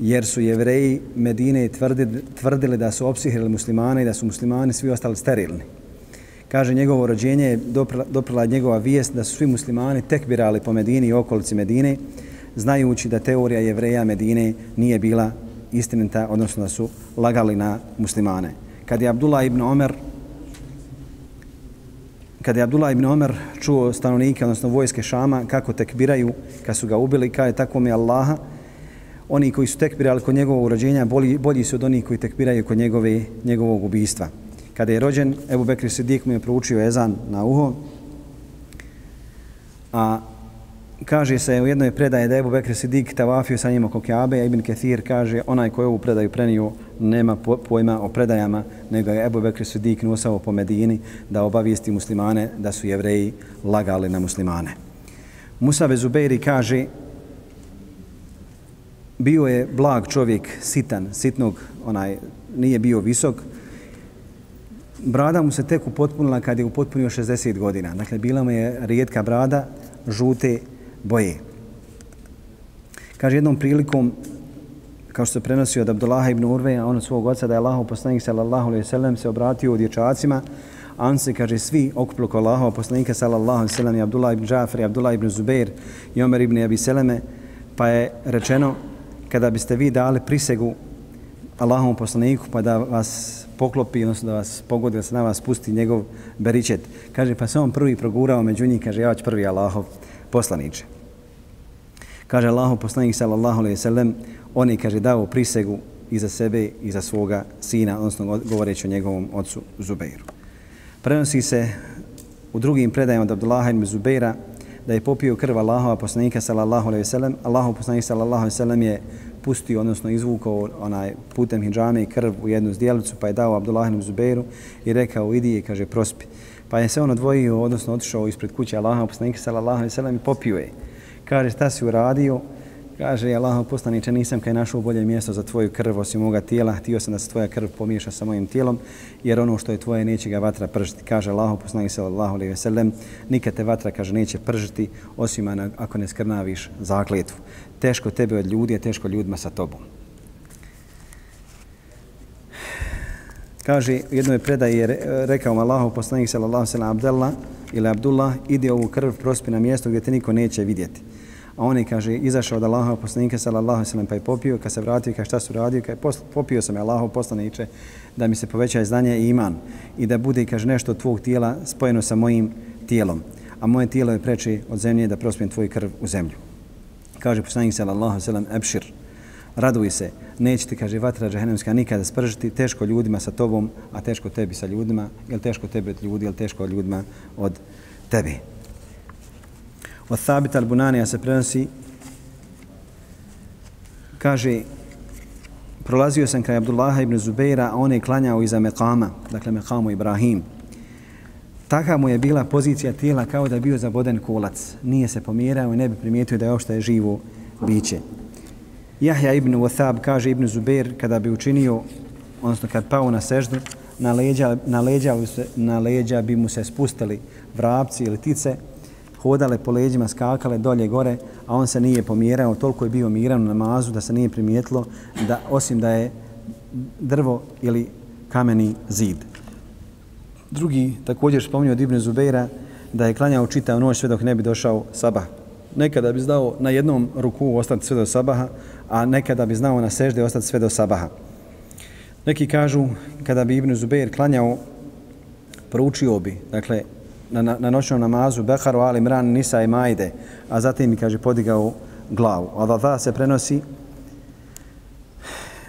jer su jevreji Medine tvrdili, tvrdili da su opsihirili muslimane i da su muslimani svi ostali sterilni. Kaže, njegovo rođenje je doprila njegova vijest da su svi muslimani tek birali po Medini i okolici Medine, znajući da teorija jevreja Medine nije bila istinita, odnosno da su lagali na muslimane. Kad je Abdullah ibn Omer kad je Abdullah ibn Omer čuo stanovnike, odnosno vojske Šama, kako tekbiraju kad su ga ubili, kao je tako mi Allaha, oni koji su tekbirali kod njegovog rođenja bolji, bolji su od onih koji tekbiraju kod njegove, njegovog ubistva. Kada je rođen, Ebu Bekri Sidik mu je proučio ezan na uho, a kaže se u jednoj predaje da je Ebu Bekri Sidik tavafio sa njim oko Kjabe, a Ibn Kathir kaže onaj koji ovu predaju prenio nema pojma o predajama, nego je Ebu Bekri Sidik nosao po Medini da obavijesti muslimane da su jevreji lagali na muslimane. Musa Zubeiri kaže bio je blag čovjek, sitan, sitnog, onaj, nije bio visok. Brada mu se tek upotpunila kad je upotpunio 60 godina. Dakle, bila mu je rijetka brada, žute boje. Kaže jednom prilikom, kao što se prenosi od Abdullaha ibn Urve, a on od svog oca, da je Allah poslanik sallallahu alaihi sallam se obratio u dječacima, a on se, kaže, svi okupilo ko Allah poslanika sallallahu alaihi sallam i Abdullah ibn Džafir, i Abdullah ibn Zubair, i Omer ibn Abi Seleme, pa je rečeno, kada biste vi dali prisegu Allahom poslaniku pa da vas poklopi, odnosno da vas pogodi, da se na vas spusti njegov beričet. Kaže, pa se on prvi progurao među njih, kaže, ja ću prvi Allahov poslaniče. Kaže Allahov poslanik sallallahu alaihi sallam, on je, kaže, dao prisegu i za sebe i za svoga sina, odnosno govoreći o njegovom ocu Zubeiru. Prenosi se u drugim predajama od Abdullaha ibn Zubeira, da je popio krv Allahova poslanika sallallahu alejhi ve sellem. Allahov poslanik sallallahu alejhi ve sellem je pustio, odnosno izvukao onaj putem hidžame krv u jednu zdjelicu, pa je dao Abdullahinu Zubeiru i rekao idi i kaže prospi. Pa je se on odvojio, odnosno otišao ispred kuće Allaha, poslanika sallallahu alejhi ve sellem i popio je. Kaže šta si uradio? Kaže, Allaho poslaniče, nisam kaj našao bolje mjesto za tvoju krv osim moga tijela, htio sam da se tvoja krv pomiješa sa mojim tijelom, jer ono što je tvoje neće ga vatra pržiti. Kaže Allaho poslaniče, sallallahu alejhi ve sellem, nikad te vatra kaže neće pržiti osim ako ne skrnaviš zakletvu. Teško tebe od ljudi, a teško ljudima sa tobom. Kaže, jedno je predaji je rekao Allaho poslanik sallallahu alejhi ve sellem Abdullah ili Abdullah, ide ovu krv prospi na mjesto gdje te niko neće vidjeti a on je, kaže, izašao od Allaha poslanika, sallallahu sallam, pa je popio, kad se vratio, kaže, šta su radio, kaže, popio sam je Allahov poslaniče, da mi se poveća znanje i iman i da bude, kaže, nešto od tvog tijela spojeno sa mojim tijelom. A moje tijelo je preče od zemlje da prospijem tvoj krv u zemlju. Kaže poslanik sallallahu alejhi ve sellem ebšir raduj se neće ti kaže vatra džahenemska nikada spržiti teško ljudima sa tobom a teško tebi sa ljudima ili teško tebi od ljudi ili teško od ljudima od tebi od Thabita al-Bunanija se prenosi kaže prolazio sam kraj Abdullaha ibn Zubeira a on je klanjao iza Mekama dakle Mekamu Ibrahim Taka mu je bila pozicija tijela kao da je bio zaboden kolac. Nije se pomjerao i ne bi primijetio da je ošto je živo biće. Jahja ibn Wathab kaže ibn Zubair kada bi učinio, odnosno kad pao na seždu, na leđa, na, leđa, na leđa bi mu se spustili vrapci ili tice, hodale po leđima, skakale dolje gore, a on se nije pomjerao, toliko je bio miran na namazu da se nije primijetilo da osim da je drvo ili kameni zid. Drugi također spominio od Ibn Zubeira da je klanjao čitao noć sve dok ne bi došao sabah. Nekada bi znao na jednom ruku ostati sve do sabaha, a nekada bi znao na sežde ostati sve do sabaha. Neki kažu kada bi Ibn Zubeir klanjao, proučio bi, dakle, na, na, na noćnom namazu Beharu, Ali, Imran, Nisa i Majde, a zatim mi, kaže, podigao glavu. A da ta se prenosi,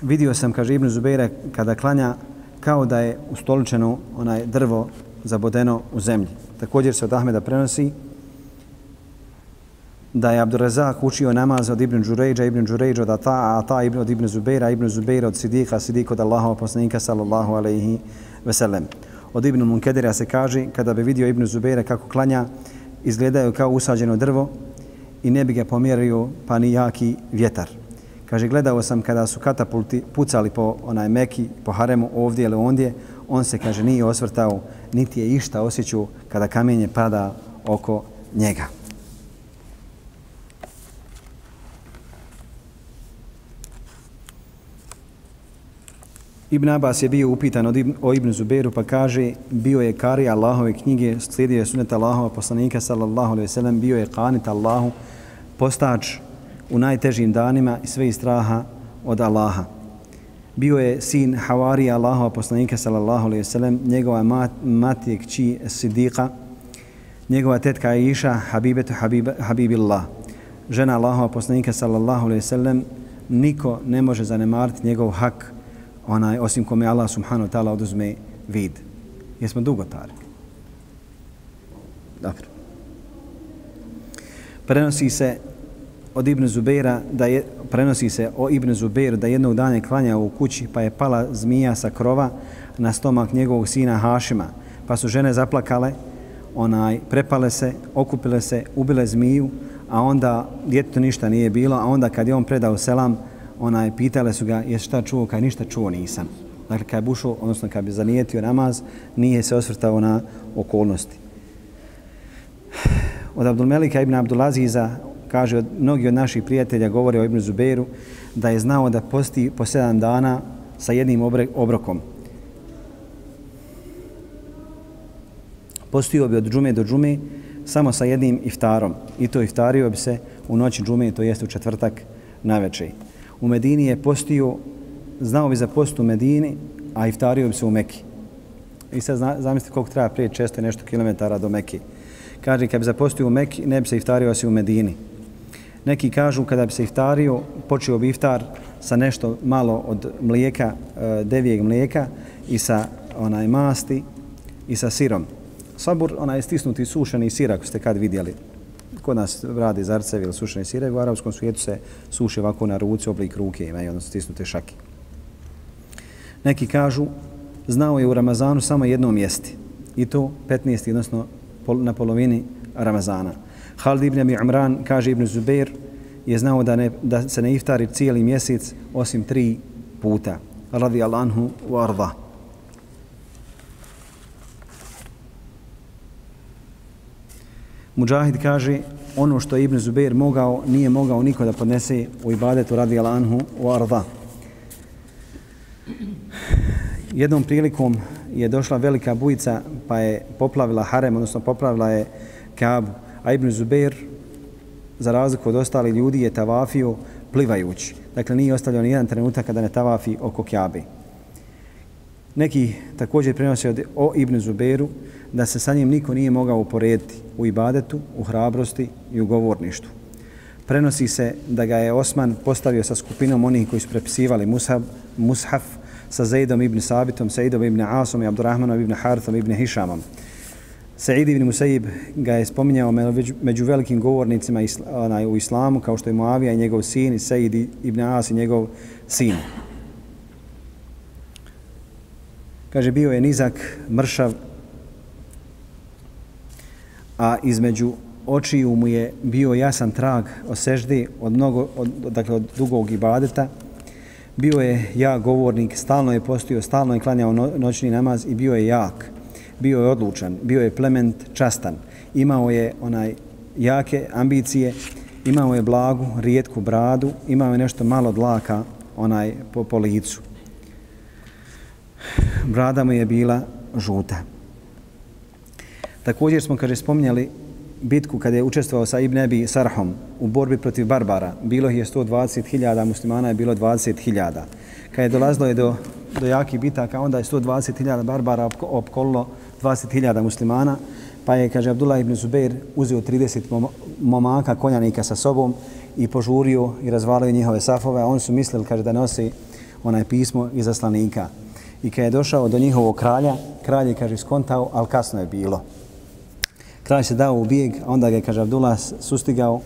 vidio sam, kaže Ibn Zubeira, kada klanja, kao da je ustoličeno onaj drvo zabodeno u zemlji. Također se od Ahmeda prenosi da je Abdurazak učio namaz od Ibn Đurejđa, Ibn Đurejđa od Ata, a Ata ibn od Ibn Zubeira, Ibn Zubeira od Sidika, Sidik od Allahova poslanika sallallahu alaihi veselem. Od Ibn Munkedira se kaže, kada bi vidio Ibn Zubeira kako klanja, izgledaju kao usađeno drvo i ne bi ga pomjerio pa ni jaki vjetar. Kaže, gledao sam kada su katapulti pucali po onaj Meki, po Haremu, ovdje ili ondje, on se, kaže, nije osvrtao, niti je išta osjećao kada kamenje pada oko njega. Ibn Abbas je bio upitan od Ibn, o Ibn Zuberu pa kaže bio je kari Allahove knjige, slijedio je sunet Allahova poslanika sallallahu alaihi sallam, bio je kanit Allahu, postač u najtežim danima i sve straha od Allaha. Bio je sin Havari Allahova poslanika sallallahu alejhi ve sellem, njegova mat, mat je kći Sidika, njegova tetka je Iša Habibetu Habib, Habibillah. Žena Allahova poslanika sallallahu alejhi ve sellem, niko ne može zanemariti njegov hak onaj osim kome Allah subhanahu wa ta'ala oduzme vid. Jesmo dugotari. Dobro. Prenosi se od Ibn Zubeira da je, prenosi se o Ibn Zubeiru da jednog dana je klanjao u kući pa je pala zmija sa krova na stomak njegovog sina Hašima. Pa su žene zaplakale, onaj, prepale se, okupile se, ubile zmiju, a onda djetetu ništa nije bilo, a onda kad je on predao selam, onaj, pitale su ga je šta čuo, kaj ništa čuo nisam. Dakle, kad bi bušao, odnosno kad bi zanijetio namaz, nije se osvrtao na okolnosti. Od Abdulmelika ibn Abdulaziza, kaže, od, mnogi od naših prijatelja govore o Ibn Zuberu, da je znao da posti po sedam dana sa jednim obre, obrokom. Postio bi od džume do džume samo sa jednim iftarom. I to iftario bi se u noći džume, to jest u četvrtak na večer. U Medini je postio, znao bi za post u Medini, a iftario bi se u Meki. I sad zamislite koliko treba prije često nešto kilometara do Meki. Kaže, kad bi zapostio u Meki, ne bi se iftario se u Medini. Neki kažu kada bi se iftario, počeo bi iftar sa nešto malo od mlijeka, e, devijeg mlijeka i sa onaj masti i sa sirom. Sabur, onaj stisnuti sušeni sir, ako ste kad vidjeli. Kod nas radi zarcevi ili sušeni sire, u arabskom svijetu se suši ovako na ruci, oblik ruke imaju, odnosno stisnute šake. Neki kažu, znao je u Ramazanu samo jedno mjesti. I to 15. odnosno na polovini Ramazana. Halid ibn Abi Umran kaže Ibn Zubair je znao da, ne, da se ne iftari cijeli mjesec osim tri puta. Radi Allahu wa arda. Mujahid kaže ono što je Ibn Zubair mogao, nije mogao niko da podnese u ibadetu radi Anhu wa arda. Jednom prilikom je došla velika bujica pa je poplavila harem, odnosno poplavila je Kaabu. a Ibn Zubair za razliku od ostali ljudi, je tavafio plivajući. Dakle, nije ostavljeno ni jedan trenutak kada ne tavafi oko Kaabe. Neki također prenose od o Ibn Zuberu da se sa njim niko nije mogao uporediti u ibadetu, u hrabrosti i u govorništvu. Prenosi se da ga je Osman postavio sa skupinom onih koji su prepisivali Mushaf, Mushaf sa Zaidom ibn Sabitom, Saidom ibn Asom i Abdurrahmanom ibn Harthom ibn Hišamom. Sa'id ibn Musaib ga je spominjao među velikim govornicima onaj, u islamu, kao što je Muavija i njegov sin, i Sa'id ibn As i njegov sin. Kaže, bio je nizak, mršav, a između očiju mu je bio jasan trag o seždi od, mnogo, od, dakle, od dugog ibadeta. Bio je ja govornik, stalno je postio, stalno je klanjao noćni namaz i bio je jak bio je odlučan, bio je plement častan, imao je onaj jake ambicije, imao je blagu, rijetku bradu, imao je nešto malo dlaka onaj po, po licu. Brada mu je bila žuta. Također smo, kaže, spominjali bitku kada je učestvovao sa Ibn Abi Sarhom u borbi protiv Barbara. Bilo je 120.000, muslimana je bilo 20.000. Kada je dolazilo je do, do jakih bitaka, onda je 120.000 Barbara opkolilo 20.000 muslimana, pa je, kaže, Abdullah ibn Zubair uzeo 30 momaka, konjanika sa sobom i požurio i razvalio njihove safove, a oni su mislili, kaže, da nosi onaj pismo iz aslanika. I kada je došao do njihovog kralja, kralj je, kaže, skontao, ali kasno je bilo. Kralj se dao u bijeg, a onda ga je, kaže, Abdullah sustigao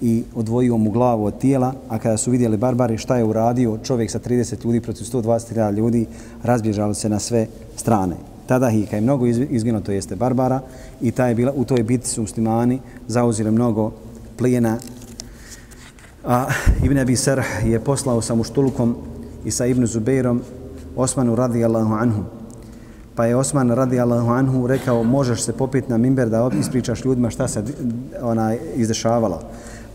i odvojio mu glavu od tijela, a kada su vidjeli barbari šta je uradio, čovjek sa 30 ljudi protiv 120.000 ljudi, razbježalo se na sve strane. Tada Hika je mnogo izginuo, to jeste Barbara, i ta je bila, u toj biti su muslimani zauzili mnogo plijena. A Ibn Abi Sarh je poslao sa muštulukom i sa Ibn Zubeirom Osmanu radijallahu anhu. Pa je Osman radijallahu anhu rekao možeš se popiti na mimber da ispričaš ljudima šta se ona izdešavalo.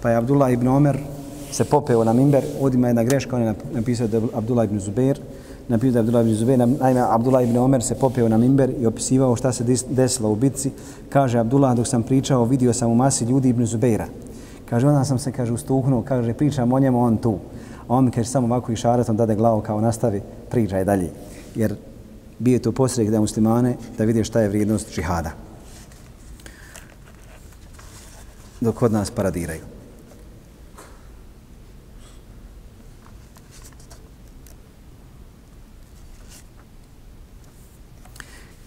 Pa je Abdullah ibn Omer se popeo na mimber, odima jedna greška, on je napisao da je Abdullah ibn Zubair, napisao da je Abdullah ibn Zubair, naime Abdullah ibn Omer se popeo na mimber i opisivao šta se desilo u bitci. Kaže Abdullah dok sam pričao, vidio sam u masi ljudi ibn Zubaira. Kaže, onda sam se, kaže, ustuhnuo, kaže, pričam o njemu, on tu. A on mi, kaže, samo ovako i šaratom dade glavu kao nastavi, pričaj dalje. Jer bije to posrek da muslimane da vide šta je vrijednost džihada. Dok od nas paradiraju.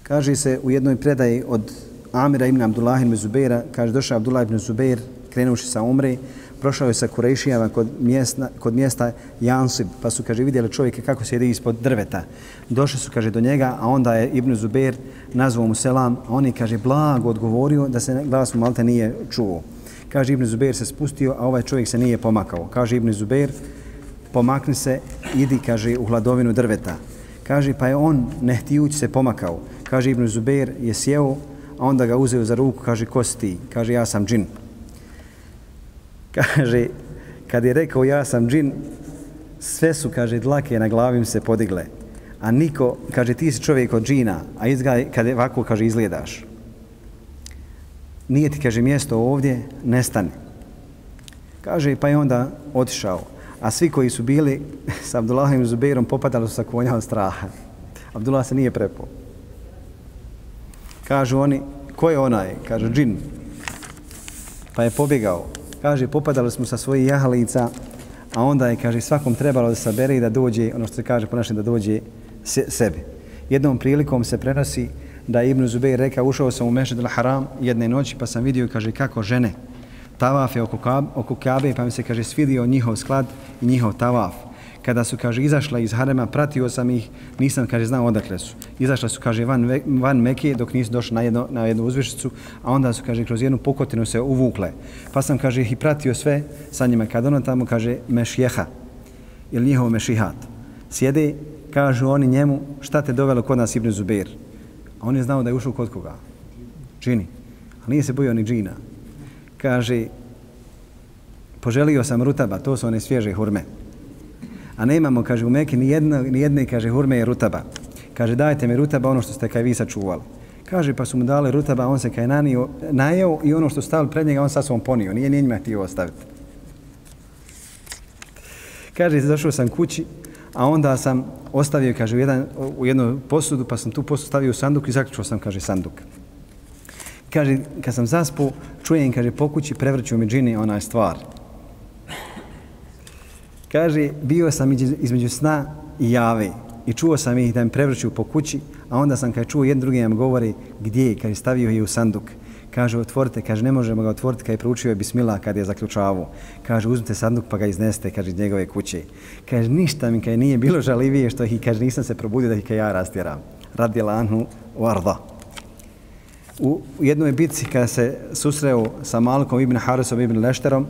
Kaže se u jednoj predaji od Amira ibn Abdullah ibn Zubeira, kaže došao Abdullah ibn Zubeir, krenuši sa umre, prošao je sa Kurejšijama kod mjesta, kod mjesta Jansib, pa su, kaže, vidjeli čovjeke kako sjedi ispod drveta. Došli su, kaže, do njega, a onda je Ibn Zubair nazvao mu selam, a on je, kaže, blago odgovorio da se glas mu malte nije čuo. Kaže, Ibn Zubair se spustio, a ovaj čovjek se nije pomakao. Kaže, Ibn Zubair, pomakni se, idi, kaže, u hladovinu drveta. Kaže, pa je on nehtijuć se pomakao. Kaže, Ibn Zubair je sjeo, a onda ga uzeo za ruku, kaže, ko si ti? Kaže, ja sam džin. Kaže, kad je rekao ja sam džin, sve su, kaže, dlake na glavim se podigle. A niko, kaže, ti si čovjek od džina, a izgledaj, kad ovako, kaže, izgledaš. Nije ti, kaže, mjesto ovdje, nestani. Kaže, pa je onda otišao a svi koji su bili s Abdullahim Zubeirom popadali su sa konja od straha. Abdullah se nije prepao. Kažu oni, ko je onaj? Kaže, džin. Pa je pobjegao. Kaže, popadali smo sa svojih jahalica, a onda je, kaže, svakom trebalo da sabere i da dođe, ono što se kaže ponašanje, da dođe se, sebi. Jednom prilikom se prenosi da je Ibn Zubeir reka, ušao sam u Mešid al-Haram jedne noći, pa sam vidio, kaže, kako žene tavafe oko, kab, oko Kabe, pa mi se, kaže, svidio njihov sklad i njihov tavaf. Kada su, kaže, izašla iz harema, pratio sam ih, nisam, kaže, znao odakle su. Izašla su, kaže, van, van Mekije dok nisu došli na, jedno, na jednu uzvišicu, a onda su, kaže, kroz jednu pokotinu se uvukle. Pa sam, kaže, ih i pratio sve sa njima. Kada ono tamo, kaže, mešjeha, ili njihov mešihat. Sjede, kažu oni njemu, šta te dovelo kod nas Ibn Zubir? A on je znao da je ušao kod koga? Džini. A nije se bojio ni džina kaže, poželio sam rutaba, to su one svježe hurme. A nemamo, kaže, u Mekke ni, jedno, ni jedne, kaže, hurme je rutaba. Kaže, dajte mi rutaba ono što ste kaj vi sačuvali. Kaže, pa su mu dali rutaba, on se kaj nanio, najeo i ono što stavili pred njega, on sa svom ponio. Nije nije njima htio ostaviti. Kaže, zašao sam kući, a onda sam ostavio, kaže, u, jedan, u jednu posudu, pa sam tu posudu stavio u sanduk i zaključio sam, kaže, sanduk. Kaže, kad sam zaspo, čujem, kaže, po kući prevrću mi džini onaj stvar. Kaže, bio sam između sna i jave i čuo sam ih da mi prevrću po kući, a onda sam kad čuo jedan drugi nam govori gdje je, kad je stavio je u sanduk. Kaže, otvorite, kaže, ne možemo ga otvoriti kad je proučio je bismila kad je zaključavao. Kaže, uzmite sanduk pa ga izneste, kaže, iz njegove kuće. Kaže, ništa mi kad nije bilo žalivije što ih, kaže, nisam se probudio da ih ja rastjeram. Radi lanhu varda. U jednoj bitci kada se susreo sa Malkom ibn Harisom ibn Lešterom,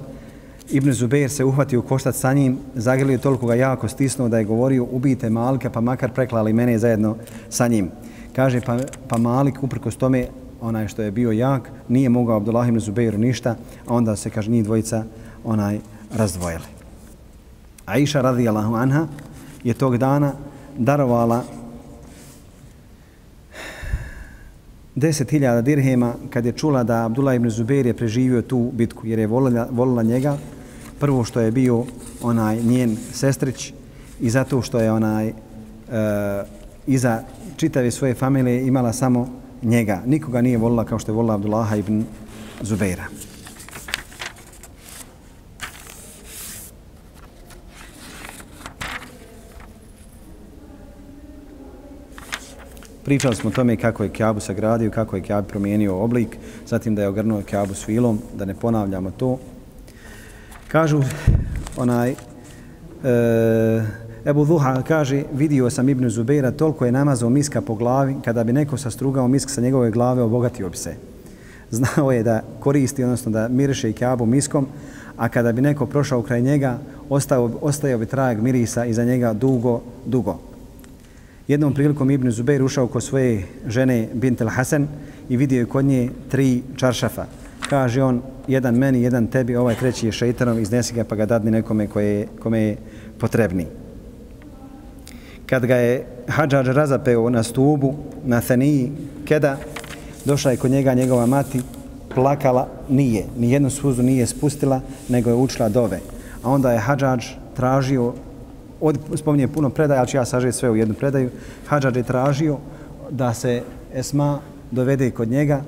Ibn Zubeir se uhvatio koštat koštac sa njim, zagrlio toliko ga jako stisnuo da je govorio ubijte Malika pa makar preklali mene zajedno sa njim. Kaže pa, pa Malik uprkos tome onaj što je bio jak nije mogao Abdullah ibn Zubeiru ništa, a onda se kaže njih dvojica onaj razdvojili. Aisha radijallahu anha je tog dana darovala 10.000 dirhema kad je čula da Abdullah ibn Zubair je preživio tu bitku jer je volila, volila njega prvo što je bio onaj njen sestrić i zato što je onaj e, iza čitave svoje familije imala samo njega. Nikoga nije volila kao što je volila Abdullaha ibn Zubeira. Pričali smo o tome kako je Kjabu sagradio, kako je Kjab promijenio oblik, zatim da je ogrnuo Kjabu s filom, da ne ponavljamo to. Kažu, onaj, e, Ebu Duha kaže, vidio sam Ibnu Zubeira, toliko je namazao miska po glavi, kada bi neko sastrugao misk sa njegove glave, obogatio bi se. Znao je da koristi, odnosno da miriše i kjabu miskom, a kada bi neko prošao kraj njega, ostao, ostajao bi trajeg mirisa iza njega dugo, dugo. Jednom prilikom Ibn Zubeir ušao kod svoje žene Bintel Hasan i vidio je kod nje tri čaršafa. Kaže on, jedan meni, jedan tebi, ovaj treći je šeitanom, iznesi ga pa ga dadni nekome koje, kome je potrebni. Kad ga je Hadžađ razapeo na stubu, na Thaniji, keda, došla je kod njega njegova mati, plakala, nije, ni jednu suzu nije spustila, nego je učila dove. A onda je Hadžađ tražio, od, spominje puno predaja, ali ću ja sažeti sve u jednu predaju, Hadžađ je tražio da se Esma dovede kod njega,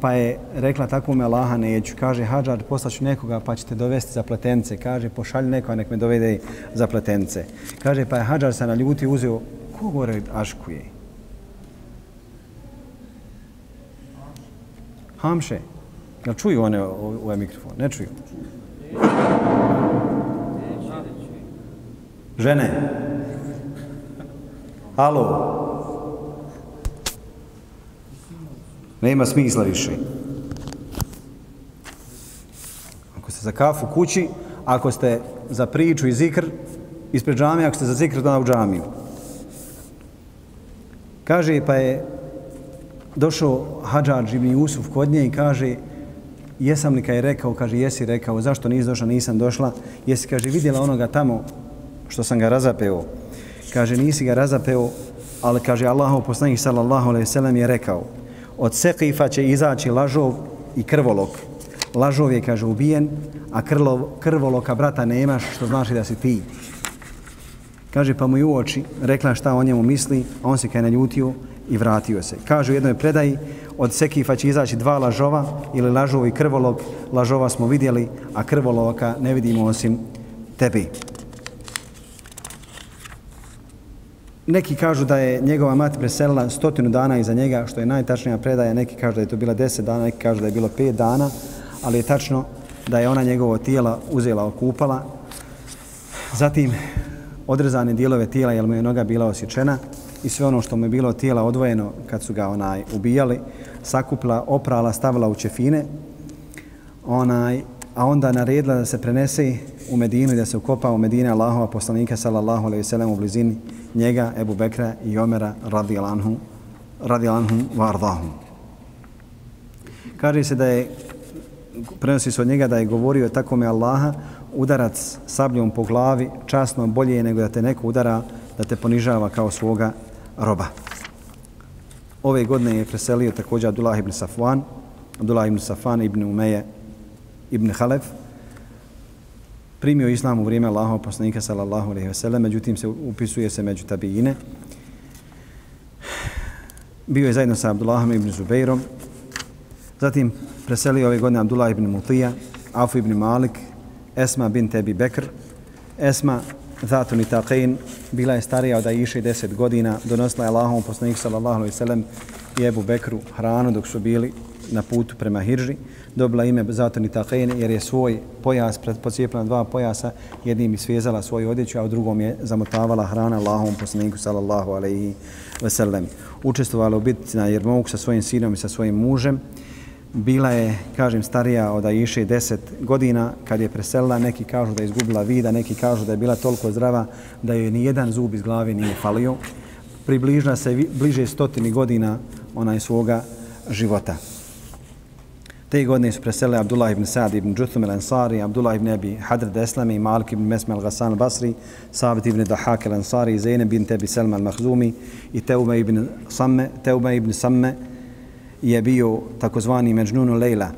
pa je rekla tako me Allaha neću. Kaže, Hadžar, poslaću nekoga pa ćete dovesti za pletence. Kaže, pošalj nekoga nek me dovede za pletence. Kaže, pa je Hadžar se na ljuti uzeo, ko gore aškuje? Hamše. Jel čuju one u ovaj mikrofon? Ne čuju. Žene. Halo. Nema smisla više. Ako ste za kafu kući, ako ste za priču i zikr, ispred džamije, ako ste za zikr, da u džamiju. Kaže, pa je došao Hadžar ibn Jusuf kod nje i kaže, jesam li kaj je rekao, kaže, jesi rekao, zašto nisi došla, nisam došla, jesi, kaže, vidjela onoga tamo što sam ga razapeo. Kaže, nisi ga razapeo, ali kaže, Allahov poslanik sallallahu alaihi sallam je rekao, od Sekifa će izaći lažov i krvolok. Lažov je, kaže, ubijen, a krlov, krvoloka brata nemaš, što znači da si ti. Kaže, pa mu i u oči rekla šta o njemu misli, a on se kaj naljutio i vratio se. Kaže u jednoj predaji, od Sekifa će izaći dva lažova, ili lažov i krvolok. Lažova smo vidjeli, a krvoloka ne vidimo osim tebi. Neki kažu da je njegova mati preselila stotinu dana iza njega, što je najtačnija predaja. Neki kažu da je to bila deset dana, neki kažu da je bilo pet dana, ali je tačno da je ona njegovo tijela uzela, okupala. Zatim odrezane dijelove tijela, jer mu je noga bila osjećena i sve ono što mu je bilo tijela odvojeno kad su ga onaj ubijali, sakupla, oprala, stavila u čefine, onaj, a onda naredila da se prenese u Medinu i da se ukopa u Medine Allahova poslanika sallallahu alaihi sallam u blizini njega, Ebu Bekra i Omera radijalanhu, radijalanhu vardahu. Kaže se da je, prenosi se od njega da je govorio tako me Allaha, udarac sabljom po glavi časno bolje je nego da te neko udara da te ponižava kao svoga roba. Ove godine je preselio također Abdullah ibn Safwan, Abdullah ibn Safwan ibn Umeje ibn Halef, primio islam u vrijeme Allahov poslanika sallallahu alejhi ve sellem, međutim se upisuje se među tabiine. Bio je zajedno sa Abdullahom ibn Zubeirom. Zatim preselio ove godine Abdullah ibn Mutija, Afu ibn Malik, Esma bin Tebi Bekr. Esma Zatu Nitaqein bila je starija od Aisha 10 godina, donosila je Allahom poslanik sallallahu alejhi ve sellem i Ebu Bekru hranu dok su bili na putu prema Hirži dobila ime Zatoni Taqein jer je svoj pojas pocijepila dva pojasa, jednim isvezala svoju odjeću, a u drugom je zamotavala hrana Allahom poslaniku sallallahu alaihi sellem. Učestvovala u bitci na Jermouk sa svojim sinom i sa svojim mužem. Bila je, kažem, starija od Aiše 10 godina kad je preselila. Neki kažu da je izgubila vida, neki kažu da je bila toliko zdrava da joj ni jedan zub iz glave nije falio. Približna se bliže stotini godina onaj svoga života. Te godine su preselili Abdullah ibn Sa'd ibn Juthum al-Ansari, Abdullah ibn Abi Hadr al-Deslami, Malik ibn Mesme al-Ghassan al-Basri, Sabit ibn Dahak al-Ansari, Zainab ibn Tebi Selma al-Makhzumi i Teuba ibn Samme. Teuba ibn Samme je bio takozvani Međnunu Lejla.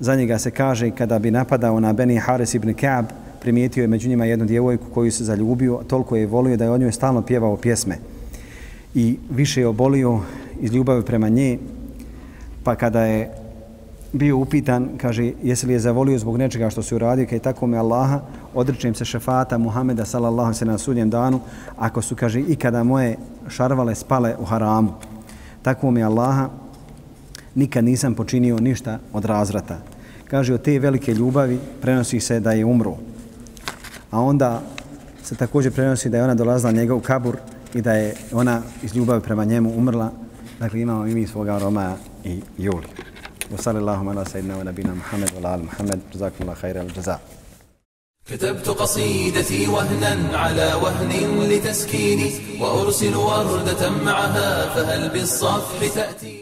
Za njega se kaže kada bi napadao na Beni Haris ibn Ka'b, primijetio je među njima jednu djevojku koju se zaljubio, toliko je volio da je o njoj stalno pjevao pjesme. I više je obolio iz ljubavi prema nje, pa kada je bio upitan, kaže, jesi li je zavolio zbog nečega što se uradio, kaj tako me Allaha, odričem se šefata Muhameda sallallahu se na sudnjem danu, ako su, kaže, ikada moje šarvale spale u haramu. Tako mi Allaha, nikad nisam počinio ništa od razrata. Kaže, od te velike ljubavi prenosi se da je umro. A onda se također prenosi da je ona dolazila njega u kabur i da je ona iz ljubavi prema njemu umrla. Dakle, imamo i mi svoga Roma i Juli. وصلى اللهم على سيدنا ونبينا محمد وعلى ال محمد جزاكم الله خير الجزاء كتبت قصيدتي وهنا على وهن لتسكيني وأرسل وردة معها فهل بالصفح تأتي